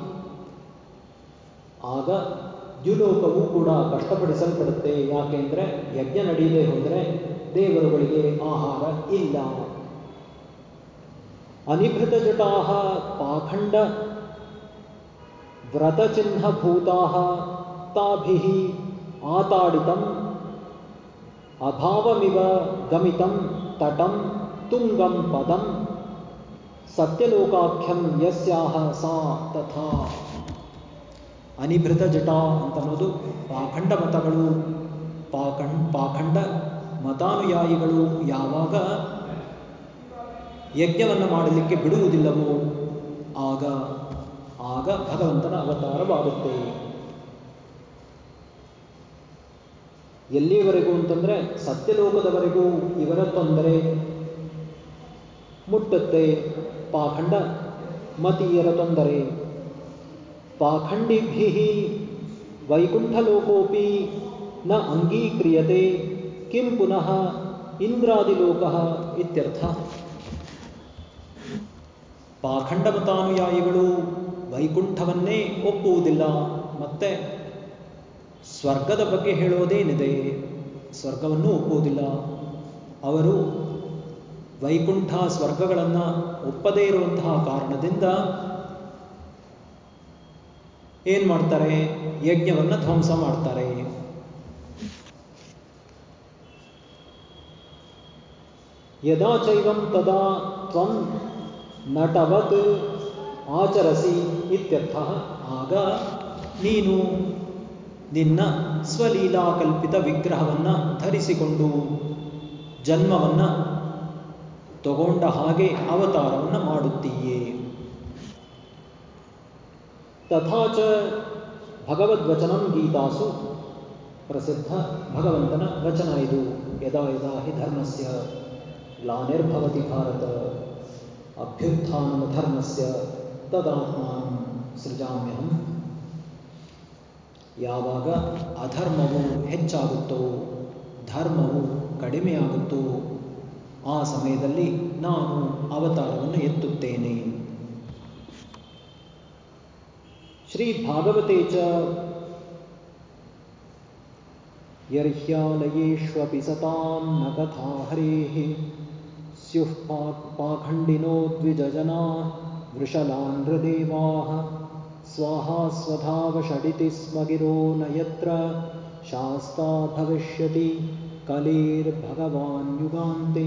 ಆಗ ದ್ಯುಲೋಕವು ಕೂಡ ಕಷ್ಟಪಡಿಸಲ್ಪಡುತ್ತೆ. ಯಾಕೆಂದ್ರೆ ಯಜ್ಞ ನಡೆಯದೆ ಹೋದರೆ ದೇವರುಗಳಿಗೆ ಆಹಾರ ಇಲ್ಲ. ಅನಿಭೃತ ಜಟಾ ಪಾಖಂಡ ವ್ರತಚಿಹ್ನಭೂತಾ ತಾಭಿ ಆತಾಡಿತಂ ಅಭಾವಮಿವ ಗಮಿತಂ ತಟಂ ತುಂಗಂ ಪದಂ ಸತ್ಯಲೋಕಾಖ್ಯಂ ಯಸ್ಯಾಹ ಸಾ ತಥಾ. ಅನಿಭೃತ ಜಟ ಅಂತನ್ನೋದು ಪಾಖಂಡ ಮತಗಳು ಪಾಖಂಡ್ ಪಾಖಂಡ ಮತಾನುಯಾಯಿಗಳು ಯಾವಾಗ ಯಜ್ಞವನ್ನು ಮಾಡಲಿಕ್ಕೆ ಬಿಡುವುದಿಲ್ಲವೋ, ಆಗ ಆಗ ಭಗವಂತನ ಅವತಾರವಾಗುತ್ತೆ. ಎಲ್ಲಿವರೆಗೂ ಅಂತಂದ್ರೆ ಸತ್ಯಲೋಕದವರೆಗೂ ಇವರ ತೊಂದರೆ ಮುಟ್ಟುತ್ತೆ. ಪಾಖಂಡ, ಮತೀಯರ ತೊಂದರೆ. ಪಾಖಂಡಿಭಿ ವೈಕುಂಠಲೋಕೋಪಿ ನ ಅಂಗೀಕ್ರಿಯತೆ, ಕಿಂ ಪುನಃ ಇಂದ್ರಾದಿಲೋಕ ಇತ್ಯರ್ಥ. ಪಾಖಂಡ ಮತಾನುಯಾಯಿಗಳು ವೈಕುಂಠವನ್ನೇ ಒಪ್ಪುವುದಿಲ್ಲ. ಮತ್ತೆ ಸ್ವರ್ಗದ ಬಗ್ಗೆ ಹೇಳೋದೇನಿದೆ? ಸ್ವರ್ಗವನ್ನು ಒಪ್ಪುವುದಿಲ್ಲ. ಅವರು ವೈಕುಂಠ ಸ್ವರ್ಗಗಳನ್ನು ಒಪ್ಪದೇ ಇರುವಂತಹ ಕಾರಣದಿಂದ ಏನ್ ಮಾಡ್ತಾರೆ? ಯಜ್ಞವನ್ನು ಧ್ವಂಸ ಮಾಡ್ತಾರೆ. ಯದಾ ಚೈವಂ ತದಾ ತ್ವಂ ನಟವತ್ ಆಚರಸಿ ಇತ್ಯರ್ಥ. ಆಗ ನೀನು ನಿನ್ನ ಸ್ವಲೀಲಾಕಲ್ಪಿತ ವಿಗ್ರಹವನ್ನು ಧರಿಸಿಕೊಂಡು ಜನ್ಮವನ್ನು ತಗೊಂಡ ಹಾಗೆ ಅವತಾರವನ್ನು ಮಾಡುತ್ತೀಯೇ. ತಥಾಚ ಭಗವದ್ವಚನಂ ಗೀತಾಸು. ಪ್ರಸಿದ್ಧ ಭಗವಂತನ ವಚನ ಇದು. ಯದಾ ಯದಾ ಹಿ ಧರ್ಮಸ್ಯ. ಗ್ಲಾನಿರ್ಭವತಿ ಭಾರತ. ಅಭ್ಯುತ್ಥಾನಮ ಧರ್ಮಸ್ಯ. ತದಾತ್ಮಾನಂ ಸೃಜಾಮ್ಯಹಂ. ಯಾವಾಗ ಅಧರ್ಮವು ಹೆಚ್ಚಾಗುತ್ತೋ, ಧರ್ಮವು ಕಡಿಮೆಯಾಗುತ್ತೋ ಆ ಸಮಯದಲ್ಲಿ ನಾನು ಅವತಾರವನ್ನು ಎತ್ತುತ್ತೇನೆ ಶ್ರೀ ಭಾಗವತೆ ಚ ಯರ್ಹ್ಯಾಲಯೇಷ್ವಪಿ ಸತಾಂ ನ ಕಥಾ ಹರೇಃ ಸ್ಯುಃ ಪಾಖಂಡಿನೋ ದ್ವಿಜಜನಾ ವೃಷಲಾನ್ ಹೃದೇವಾಃ ಸ್ವಾಹಾ ಸ್ವಧಾವಷಡಿತಿ ಸ್ಮ ಗಿರೋ ನ ಯತ್ರ ಶಾಸ್ತಾ ಭವಿಷ್ಯತಿ ಕಲೇರ್ಭಗವಾನ್ ಯುಗಾಂತೆ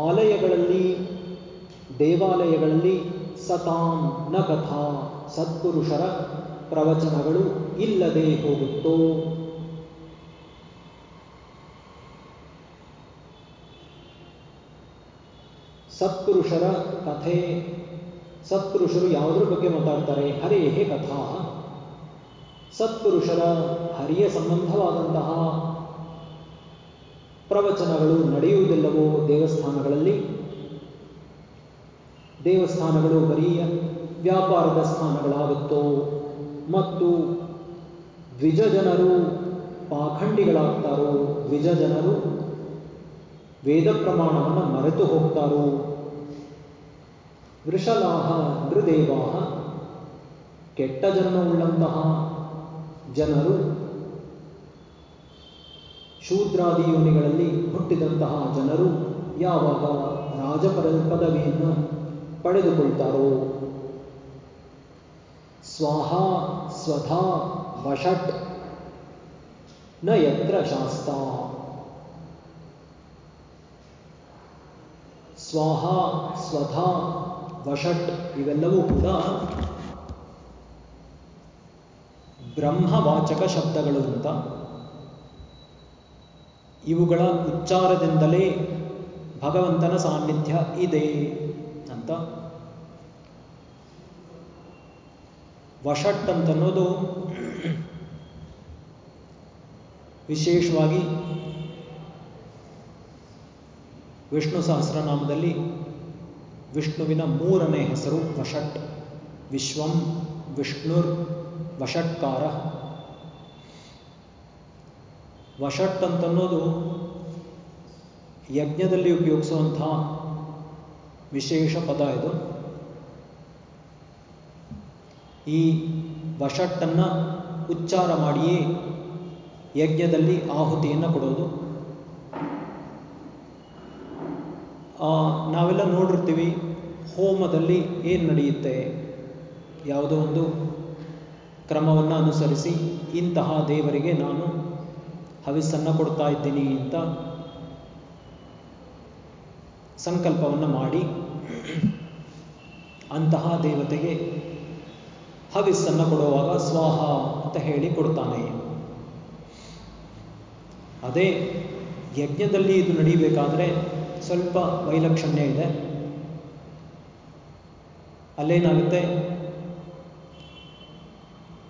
ಆಲಯಗಳಲ್ಲಿ ದೇವಾಲಯಗಳಲ್ಲಿ ಸತಾಂ ನ ಕಥಾ ಸತ್ಪುರುಷರ ಪ್ರವಚನಗಳು ಇಲ್ಲದೆ ಹೋಗುತ್ತೋ ಸತ್ಪುರುಷರ ಕಥೆ ಸತ್ಪುರುಷರು ಯಾವುದ್ರ ಬಗ್ಗೆ ಮಾತಾಡ್ತಾರೆ? ಹರೇಹೇ ಕಥಾ. ಸತ್ಪುರುಷರ ಹರಿಯ ಸಂಬಂಧವಾದಂತಹ ಪ್ರವಚನಗಳು ನಡೆಯುವುದಿಲ್ಲವೋ ದೇವಸ್ಥಾನಗಳಲ್ಲಿ? ದೇವಸ್ಥಾನಗಳು ಬರೀ ವ್ಯಾಪಾರದ ಸ್ಥಾನಗಳಾಗುತ್ತೋ? ಮತ್ತು ದ್ವಿಜ ಜನರು ಪಾಖಂಡಿಗಳಾಗ್ತಾರೋ? ದ್ವಿಜ ಜನರು ವೇದ ಪ್ರಮಾಣವನ್ನು ಮರೆತು ಹೋಗ್ತಾರೋ? ವೃಷಲಾಹ ನೃದೇವಾಹ ಕೆಟ್ಟ ಜನ್ಮವುಳ್ಳಂತಹ ಜನರು ಶೂದ್ರಾದಿ ಯೋನಿಗಳಲ್ಲಿ ಹುಟ್ಟಿದಂತಹ ಜನರು ಯಾವಾಗ ರಾಜಪದ ಪದವಿಯನ್ನು ಪಡೆದುಕೊಳ್ತಾರೋ? ಸ್ವಾಹ, ಸ್ವಧಾ ವಷಟ್ನ ಯತ್ರ ಶಾಸ್ತ. ಸ್ವಾಹ, ಸ್ವಧಾ ವಷಟ್ ಇವೆಲ್ಲವೂ ಕೂಡ ಬ್ರಹ್ಮವಾಚಕ ಶಬ್ದಗಳು ಅಂತ. ಇವುಗಳ ಉಚ್ಚಾರದಿಂದಲೇ ಭಗವಂತನ ಸಾನ್ನಿಧ್ಯ ಇದೆ ಅಂತ. ವಷಟ್ ಅಂತನ್ನೋದು ವಿಶೇಷವಾಗಿ ವಿಷ್ಣು ಸಹಸ್ರನಾಮದಲ್ಲಿ ವಿಷ್ಣುವಿನ ಮೂರನೇ ಹೆಸರು ವಷಟ್ ವಿಶ್ವಂ ವಿಷ್ಣುರ್ ವಷಟ್ಕಾರ ವಷಟ್ ಅಂತನ್ನೋದು ಯಜ್ಞದಲ್ಲಿ ಉಪಯೋಗಿಸುವಂಥ ವಿಶೇಷ ಪದ ಇದು. ಈ ವಷಟ್ಟನ್ನು ಉಚ್ಚಾರ ಮಾಡಿಯೇ ಯಜ್ಞದಲ್ಲಿ ಆಹುತಿಯನ್ನು ಕೊಡೋದು. ನಾವೆಲ್ಲ ನೋಡಿರ್ತೀವಿ, ಹೋಮದಲ್ಲಿ ಏನು ನಡೆಯುತ್ತೆ? ಯಾವುದೋ ಒಂದು ಕ್ರಮವನ್ನು ಅನುಸರಿಸಿ ಇಂತಹ ದೇವರಿಗೆ ನಾನು ಹವಿಸ್ಸನ್ನು ಕೊಡ್ತಾ ಇದ್ದೀನಿ ಅಂತ ಸಂಕಲ್ಪವನ್ನು ಮಾಡಿ ಅಂತಹ ದೇವತೆಗೆ ಹವಿಸ್ಸನ್ನು ಕೊಡುವಾಗ ಸ್ವಾಹ ಅಂತ ಹೇಳಿ ಕೊಡ್ತಾನೆ. ಅದೇ ಯಜ್ಞದಲ್ಲಿ ಇದು ನಡೀಬೇಕಾದ್ರೆ ಸ್ವಲ್ಪ ವೈಲಕ್ಷಣ್ಯ ಇದೆ. ಅಲ್ಲೇನಾಗುತ್ತೆ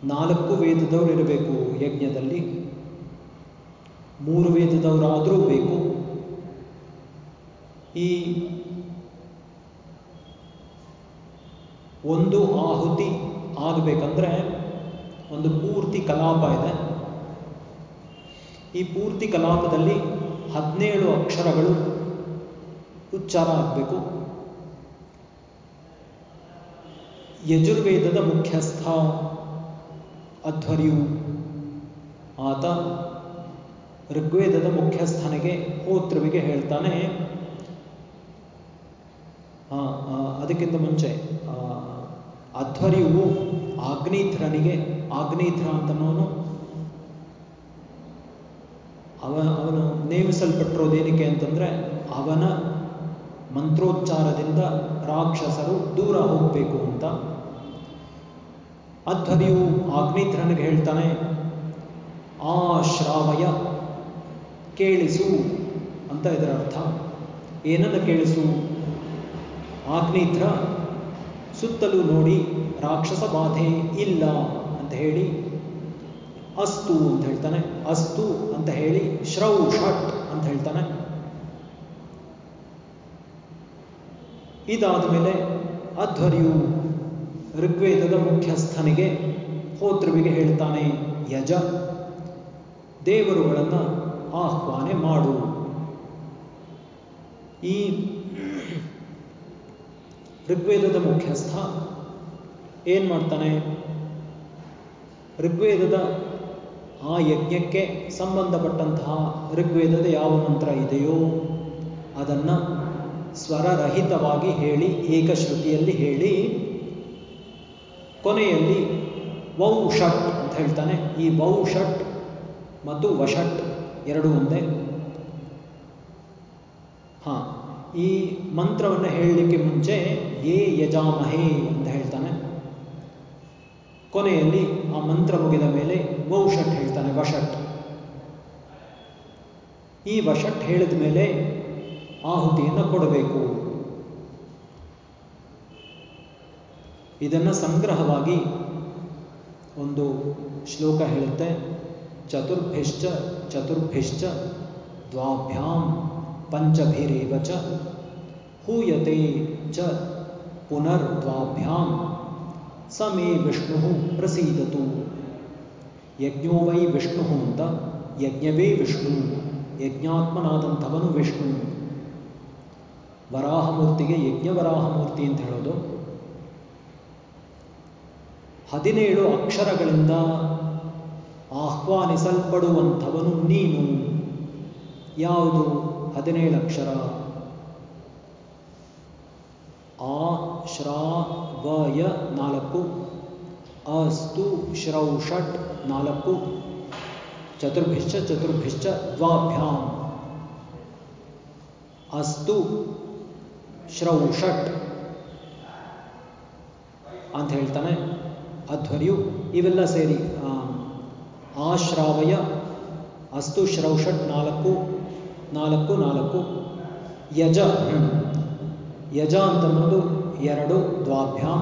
ನಾಲ್ಕು ವೇದದವ್ರು ಇರಬೇಕು ಯಜ್ಞದಲ್ಲಿ. ಮೂರು ವೇದದವರಾದರೂ ಬೇಕು. ಈ ಒಂದು ಆಹುತಿ ಆಗಬೇಕಂದ್ರೆ ಒಂದು ಪೂರ್ತಿ ಕಲಾಪ ಇದೆ. ಈ ಪೂರ್ತಿ ಕಲಾಪದಲ್ಲಿ ಹದಿನೇಳು ಅಕ್ಷರಗಳು ಉಚ್ಚಾರ ಆಗಬೇಕು. ಯಜುರ್ವೇದದ ಮುಖ್ಯಸ್ಥ ಅಧ್ವರ್ಯು. ಆತ ಋಗ್ವೇದದ ಮುಖ್ಯಸ್ಥನಿಗೆ ಹೋತೃವಿಗೆ ಹೇಳ್ತಾನೆ. ಅದಕ್ಕಿಂತ ಮುಂಚೆ ಅಧ್ವರ್ಯವು ಆಗ್ನೇಧ್ರನಿಗೆ ಆಗ್ನೇಧ್ರ ಅಂತನೋನು ಅವ, ಅವನು ನೇಮಿಸಲ್ಪಟ್ಟಿರೋದೇನಕ್ಕೆ ಅಂತಂದ್ರೆ, ಅವನ ಮಂತ್ರೋಚ್ಚಾರದಿಂದ ರಾಕ್ಷಸರು ದೂರ ಹೋಗಬೇಕು ಅಂತ. ಅಧ್ವರಿಯು ಆಗ್ನೇಧ್ರನಿಗೆ ಹೇಳ್ತಾನೆ, ಆ ಶ್ರಾವಯ, ಕೇಳಿಸು ಅಂತ ಇದರ ಅರ್ಥ. ಏನನ್ನು ಕೇಳಿಸು? ಆಗ್ನೇಧ್ರ ಸುತ್ತಲೂ ನೋಡಿ ರಾಕ್ಷಸ ಬಾಧೆ ಇಲ್ಲ ಅಂತ ಹೇಳಿ, ಅಸ್ತು ಅಂತ ಹೇಳ್ತಾನೆ. ಅಸ್ತು ಅಂತ ಹೇಳಿ ಶ್ರೌ ಷಟ್ ಅಂತ ಹೇಳ್ತಾನೆ. ಇದಾದ ಮೇಲೆ ಅಧ್ವರಿಯು ಋಗ್ವೇದದ ಮುಖ್ಯಸ್ಥನಿಗೆ ಹೋತೃವಿಗೆ ಹೇಳ್ತಾನೆ, ಯಜ ದೇವರುಗಳನ್ನು ಆಹ್ವಾನೆ ಮಾಡು. ಈ ಋಗ್ವೇದದ ಮುಖ್ಯಸ್ಥ ಏನು ಮಾಡ್ತಾನೆ? ಋಗ್ವೇದದ ಆ ಯಜ್ಞಕ್ಕೆ ಸಂಬಂಧಪಟ್ಟಂತಹ ಋಗ್ವೇದದ ಯಾವ ಮಂತ್ರ ಇದೆಯೋ, ಅದನ್ನು ಸ್ವರರಹಿತವಾಗಿ ಹೇಳಿ ಏಕಶ್ರುತಿಯಲ್ಲಿ ಹೇಳಿ ಕೊನೆಯಲ್ಲಿ ವೌ ಷಟ್ ಅಂತ ಹೇಳ್ತಾನೆ. ಈ ವೌ ಷಟ್ ಮತ್ತು ವಷಟ್ ಎರಡು ಒಂದೇ. ಹಾ, ಈ ಮಂತ್ರವನ್ನು ಹೇಳಲಿಕ್ಕೆ ಮುಂಚೆ ಏ ಯಜಾಮಹೇ ಅಂತ ಹೇಳ್ತಾನೆ. ಕೊನೆಯಲ್ಲಿ ಆ ಮಂತ್ರ ಮುಗಿದ ಮೇಲೆ ವೌಷಟ್ ಹೇಳ್ತಾನೆ ವಷಟ್ ಈ ವಷಟ್ ಹೇಳಿದ ಮೇಲೆ ಆಹುತಿಯನ್ನು ಕೊಡಬೇಕು. ಇದನ್ನು ಸಂಗ್ರಹವಾಗಿ ಒಂದು ಶ್ಲೋಕ ಹೇಳುತ್ತೆ. ಚತುರ್ಭಿಶ್ಚ ಚತುರ್ಭಿಶ್ಚ ದ್ವಾಭ್ಯಾಂ ಪಂಚಭಿರೇವ ಚ ಹೂಯತೆ ಚ ಪುನರ್ದ್ವಾಭ್ಯಾಂ ಸ ಮೇ ವಿಷ್ಣು ಪ್ರಸೀದತು. ಯಜ್ಞೋ ವೈ ವಿಷ್ಣು ಅಂತ, ಯಜ್ಞವೇ ವಿಷ್ಣು, ಯಜ್ಞಾತ್ಮನಾದಂಥವನು ವಿಷ್ಣು. ವರಾಹಮೂರ್ತಿಗೆ ಯಜ್ಞವರಾಹಮೂರ್ತಿ ಅಂತ ಹೇಳೋದು. ಹದಿನೇಳು ಅಕ್ಷರಗಳಿಂದ ಆಹ್ವಾನಿಸಲ್ಪಡುವಂಥವನು ನೀನು. ಯಾವುದು? ಹದಿನೇಳು ಅಕ್ಷರ. ಆ, ಶ್ರಾ ವಯ ನಾಲ್ಕು. ಅಸ್ತು ಶ್ರೌಷಟ್ ನಾಲ್ಕು. ಚತುರ್ಭಿಶ್ಚ ಚತುರ್ಭಿಶ್ಚ ದ್ವಾಭ್ಯಾಂ. ಅಸ್ತು ಶ್ರೌಷಟ್ ಅಂತ ಹೇಳ್ತಾನೆ. ಅಧ್ವರ್ಯು ಇವೆಲ್ಲ ಸೇರಿ ಆಶ್ರಾವಯ, ಅಸ್ತು ಶ್ರೌಷಟ್ ನಾಲ್ಕು ನಾಲ್ಕು ನಾಲ್ಕು, ಯಜ ಯಜ ಅಂತನ್ನೋದು ಎರಡು ದ್ವಾಭ್ಯಾಂ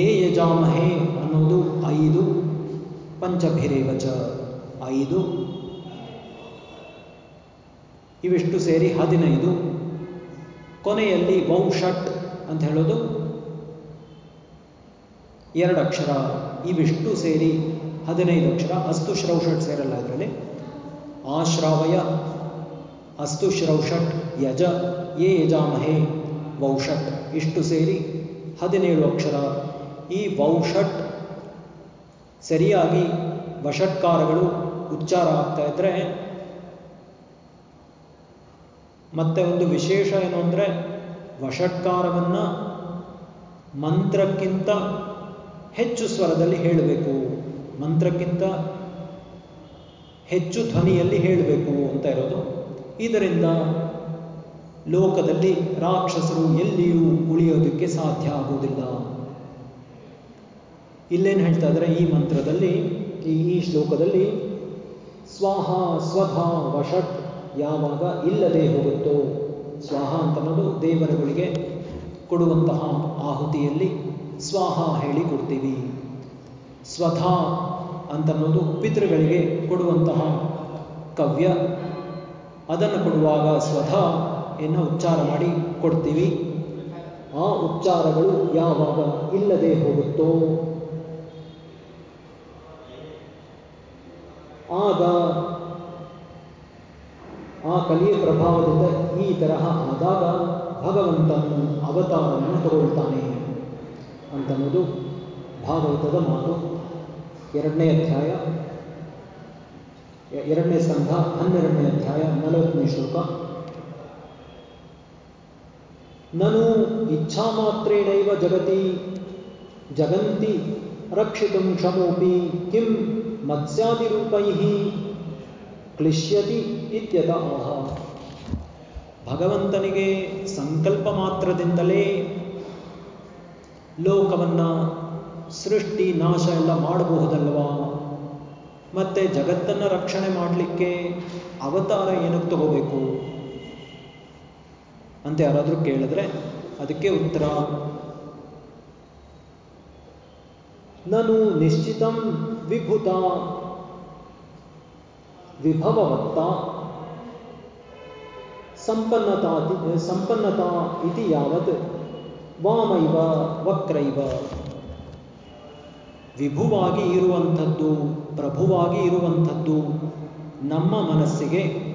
ಏ ಯಜಾಮಹೇ ಅನ್ನೋದು ಐದು, ಪಂಚಭಿರೇವಚ ಐದು, ಇವೆಷ್ಟು ಸೇರಿ ಹದಿನೈದು. ಕೊನೆಯಲ್ಲಿ ವೌಷಟ್ ಅಂತ ಹೇಳೋದು? ಎರಡು ಅಕ್ಷರ, ಇವಿಷ್ಟು ಸೇರಿ ಹದಿನೈದು ಅಕ್ಷರ, ಅಸ್ತು ಶ್ರೌಷಟ್ ಸೇರಲ್ಲ ಇದರಲ್ಲಿ. ಆಶ್ರಾವಯ ಅಸ್ತು ಶ್ರೌಷಟ್ ಯಜ ಎ ಯಜಾಮಹೇ ವೌಷಟ್ ಇಷ್ಟು ಸೇರಿ ಹದಿನೇಳು ಅಕ್ಷರ. ಈ ವೌಷಟ್ ಸರಿಯಾಗಿ ವಷಟ್ಕಾರಗಳು ಉಚ್ಚಾರ ಆಗ್ತಾ ಇದ್ರೆ ಮತ್ತೆ ಒಂದು ವಿಶೇಷ ಏನು ಅಂದರೆ ವಷಟ್ಕಾರವನ್ನು ಮಂತ್ರಕ್ಕಿಂತ ಹೆಚ್ಚು ಸ್ವರದಲ್ಲಿ ಹೇಳಬೇಕು. ಮಂತ್ರಕ್ಕಿಂತ ಹೆಚ್ಚು ಧ್ವನಿಯಲ್ಲಿ ಹೇಳಬೇಕು ಅಂತ ಇರೋದು. ಇದರಿಂದ ಲೋಕದಲ್ಲಿ ರಾಕ್ಷಸರು ಎಲ್ಲಿಯೂ ಉಳಿಯೋದಕ್ಕೆ ಸಾಧ್ಯ ಆಗುವುದಿಲ್ಲ. ಇಲ್ಲೇನು ಹೇಳ್ತಾ ಇದ್ದಾರೆ ಈ ಮಂತ್ರದಲ್ಲಿ, ಈ ಶ್ಲೋಕದಲ್ಲಿ, ಸ್ವಾಹ ಸ್ವಧ ವಷಟ್ ಯಾವಾಗ ಇಲ್ಲದೆ ಹೋಗುತ್ತೋ. ಸ್ವಾಹ ಅಂತನ್ನೋದು ದೇವರುಗಳಿಗೆ ಕೊಡುವಂತಹ ಆಹುತಿಯಲ್ಲಿ ಸ್ವಾಹ ಹೇಳಿ ಕೊಡ್ತೀವಿ. ಅಂತ ಅಂತನ್ನೋದು ಪಿತೃಗಳಿಗೆ ಕೊಡುವಂತಹ ಕವ್ಯ. ಅದನ್ನು ಕೊಡುವಾಗ ಸ್ವಧ ಎನ್ನು ಉಚ್ಚಾರ ಮಾಡಿ ಕೊಡ್ತೀವಿ. ಆ ಉಚ್ಚಾರಗಳು ಯಾವಾಗ ಇಲ್ಲದೆ ಹೋಗುತ್ತೋ. ಆಗ ಆ ಕಲಿಯ ಪ್ರಭಾವದಿಂದ ಈ ತರಹ ಆದಾಗ ಭಗವಂತನು ಅವತಾರವನ್ನು ತಗೊಳ್ತಾನೆ ಅಂತನ್ನೋದು ಭಾಗವತದ ಮಾತು ಎರಡನೇ ಅಧ್ಯಾಯ ಎರಡನೇ ಸ್ಕಂಧ ಹನ್ನೆರಡನೇ ಅಧ್ಯಾಯ ನಲವತ್ತನೇ ಶ್ಲೋಕ ನನು ಇಚ್ಛಾಮಾತ್ರೇಣೈವ ಜಗತಿ ಜಗಂತಿ ರಕ್ಷಿತು ಕ್ಷಮೋಪಿ ಕಿಂ ಮತ್ಸ್ಯಾದಿರೂಪೈ ಕ್ಲಿಶ್ಯತಿ ಇತ್ಯದ ಆಹ. ಭಗವಂತನಿಗೆ ಸಂಕಲ್ಪ ಮಾತ್ರದಿಂದಲೇ ಲೋಕವನ್ನ ಸೃಷ್ಟಿ, ನಾಶ ಎಲ್ಲ ಮಾಡಬಹುದಲ್ವಾ? ಮತ್ತೆ ಜಗತ್ತನ್ನು ರಕ್ಷಣೆ ಮಾಡಲಿಕ್ಕೆ ಅವತಾರ ಏನಕ್ಕೆ ತಗೋಬೇಕು? ಅಂತ ಯಾರಾದರೂ ಕೇಳಿದ್ರೆ ಅದಕ್ಕೆ ಉತ್ತರ, ನಾನು ನಿಶ್ಚಿತಂ ವಿಭುತ ವಿಭವವತ್ತ ಸಂಪನ್ನತಾ ಸಂಪನ್ನತಾ ಇತಿ ಯಾವತ್? ವಾಮೈವ, ವಕ್ರೈವ. ವಿಭುವಾಗಿ ಇರುವಂಥದ್ದು, ಪ್ರಭುವಾಗಿ ಇರುವಂಥದ್ದು ನಮ್ಮ ಮನಸ್ಸಿಗೆ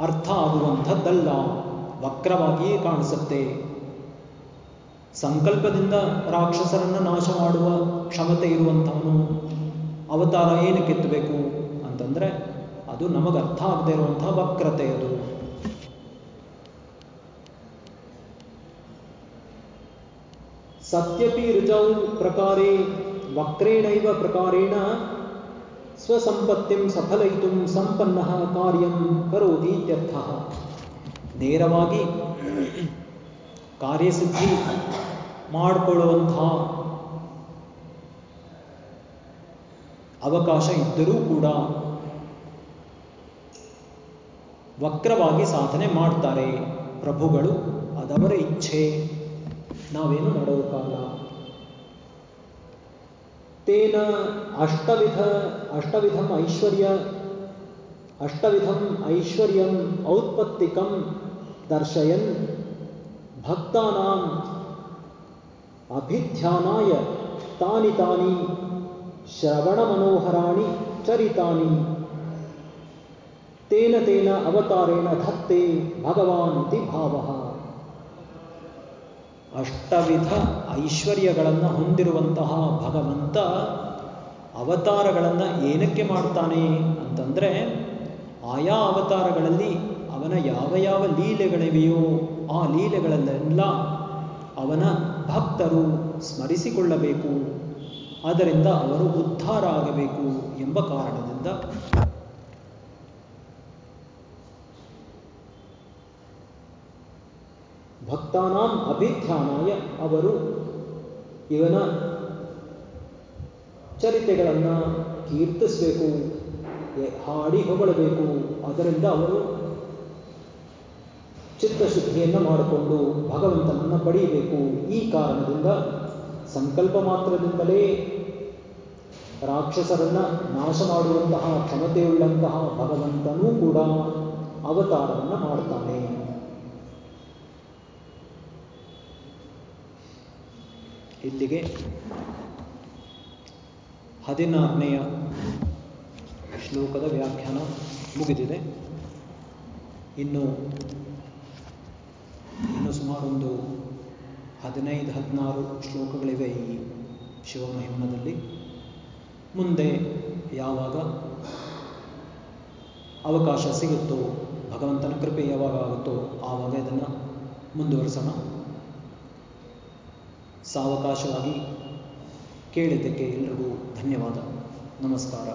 ಅರ್ಥ ಆಗುವಂಥದ್ದಲ್ಲ. ವಕ್ರವಾಗಿಯೇ ಕಾಣಿಸುತ್ತೆ. ಸಂಕಲ್ಪದಿಂದ ರಾಕ್ಷಸರನ್ನು ನಾಶ ಮಾಡುವ ಕ್ಷಮತೆ ಇರುವಂಥವನು ಅವತಾರ ಏನಕ್ಕೆ ಎತ್ತಬೇಕು ಅಂತಂದ್ರೆ ಅದು ನಮಗೆ ಅರ್ಥ ಆಗದೆ ಇರುವಂತಹ ವಕ್ರತೆ ಅದು. ಸತ್ಯಪಿ ರುಜೌ ಪ್ರಕಾರೇ ವಕ್ರೇಣೈವ ಪ್ರಕಾರೇಣ ಸ್ವಸಂಪತ್ತಿಂ ಸಫಲಯಿತು ಸಂಪನ್ನ ಕಾರ್ಯಂ ಕರೋತಿ ಇತ್ಯರ್ಥ ನೇರವಾಗಿ ಕಾರ್ಯಸಿದ್ಧಿ ಮಾಡಿಕೊಳ್ಳುವಂತಹ ಅವಕಾಶ ಇದ್ದರೂ ಕೂಡ ವಕ್ರವಾಗಿ ಸಾಧನೆ ಮಾಡ್ತಾರೆ. ಪ್ರಭುಗಳು, ಅದವರ ಇಚ್ಛೆ. ನಾವೇನು ಮಾಡೋಕ್ಕಾಗಲ್ಲ ತೇನ ಅಷ್ಟವಿಧ, ಅಷ್ಟವಿಧಂ ಐಶ್ವರ್ಯ, ಅಷ್ಟವಿಧಂ ಐಶ್ವರ್ಯಂ ಔತ್ಪತ್ತಿಕಂ ದರ್ಶಯನ್ ಭಕ್ತಾನಾಂ ಅಭಿಧ್ಯಾನಾಯ ತಾನಿ ತಾನಿ ಶ್ರವಣ ಮನೋಹರಾಣಿ ಚರಿತಾನಿ. ತೇನ ಅವತಾರೇಣ ಧತ್ತೆ ಭಗವಾನ್ ಇತಿ ಭಾವ. ಅಷ್ಟವಿಧ ಐಶ್ವರ್ಯಗಳನ್ನು ಹೊಂದಿರುವಂತಹ ಭಗವಂತ ಅವತಾರಗಳನ್ನು ಏನಕ್ಕೆ ಮಾಡ್ತಾನೆ ಅಂತಂದರೆ ಆಯಾ ಅವತಾರಗಳಲ್ಲಿ ಅವನ ಯಾವ ಯಾವ ಲೀಲೆಗಳಿವೆಯೋ ಆ ಲೀಲೆಗಳಲ್ಲೆಲ್ಲ ಅವನ ಭಕ್ತರು ಸ್ಮರಿಸಿಕೊಳ್ಳಬೇಕು. ಅದರಿಂದ ಅವರು ಉದ್ಧಾರ ಆಗಬೇಕು ಎಂಬ ಕಾರಣದಿಂದ ಭಕ್ತಾನಾಂ ಅಭಿಧ್ಯಾನಾಯ ಅವರು ಇವನ ಚರಿತೆಗಳನ್ನು ಕೀರ್ತಿಸಬೇಕು ಹಾಡಿ ಹೊಗಳಬೇಕು. ಅದರಿಂದ ಅವರು ಚಿತ್ತಶುದ್ಧಿಯನ್ನು ಮಾಡಿಕೊಂಡು ಭಗವಂತನನ್ನು ಪಡೆಯಬೇಕು. ಈ ಕಾರಣದಿಂದ ಸಂಕಲ್ಪ ಮಾತ್ರದಿಂದಲೇ ರಾಕ್ಷಸರನ್ನ ನಾಶ ಮಾಡುವಂತಹ ಕ್ಷಮತೆಯುಳ್ಳಂತಹ ಭಗವಂತನೂ ಕೂಡ ಅವತಾರವನ್ನು ಮಾಡ್ತಾನೆ. ಇಲ್ಲಿಗೆ ಹದಿನಾರನೆಯ ಶ್ಲೋಕದ ವ್ಯಾಖ್ಯಾನ ಮುಗಿದಿದೆ. ಇನ್ನು ಇನ್ನು ಸುಮಾರೊಂದು ಹದಿನೈದು, ಹದಿನಾರು ಶ್ಲೋಕಗಳಿವೆ ಈ ಶಿವಮಹಿಮ್ನದಲ್ಲಿ ಮುಂದೆ ಯಾವಾಗ ಅವಕಾಶ ಸಿಗುತ್ತೋ, ಭಗವಂತನ ಕೃಪೆ ಯಾವಾಗ ಆಗುತ್ತೋ, ಆವಾಗ ಇದನ್ನು ಮುಂದುವರಿಸೋಣ. ಸಾವಕಾಶವಾಗಿ ಕೇಳಿದ್ದಕ್ಕೆ ಎಲ್ರಿಗೂ ಧನ್ಯವಾದ. ನಮಸ್ಕಾರ.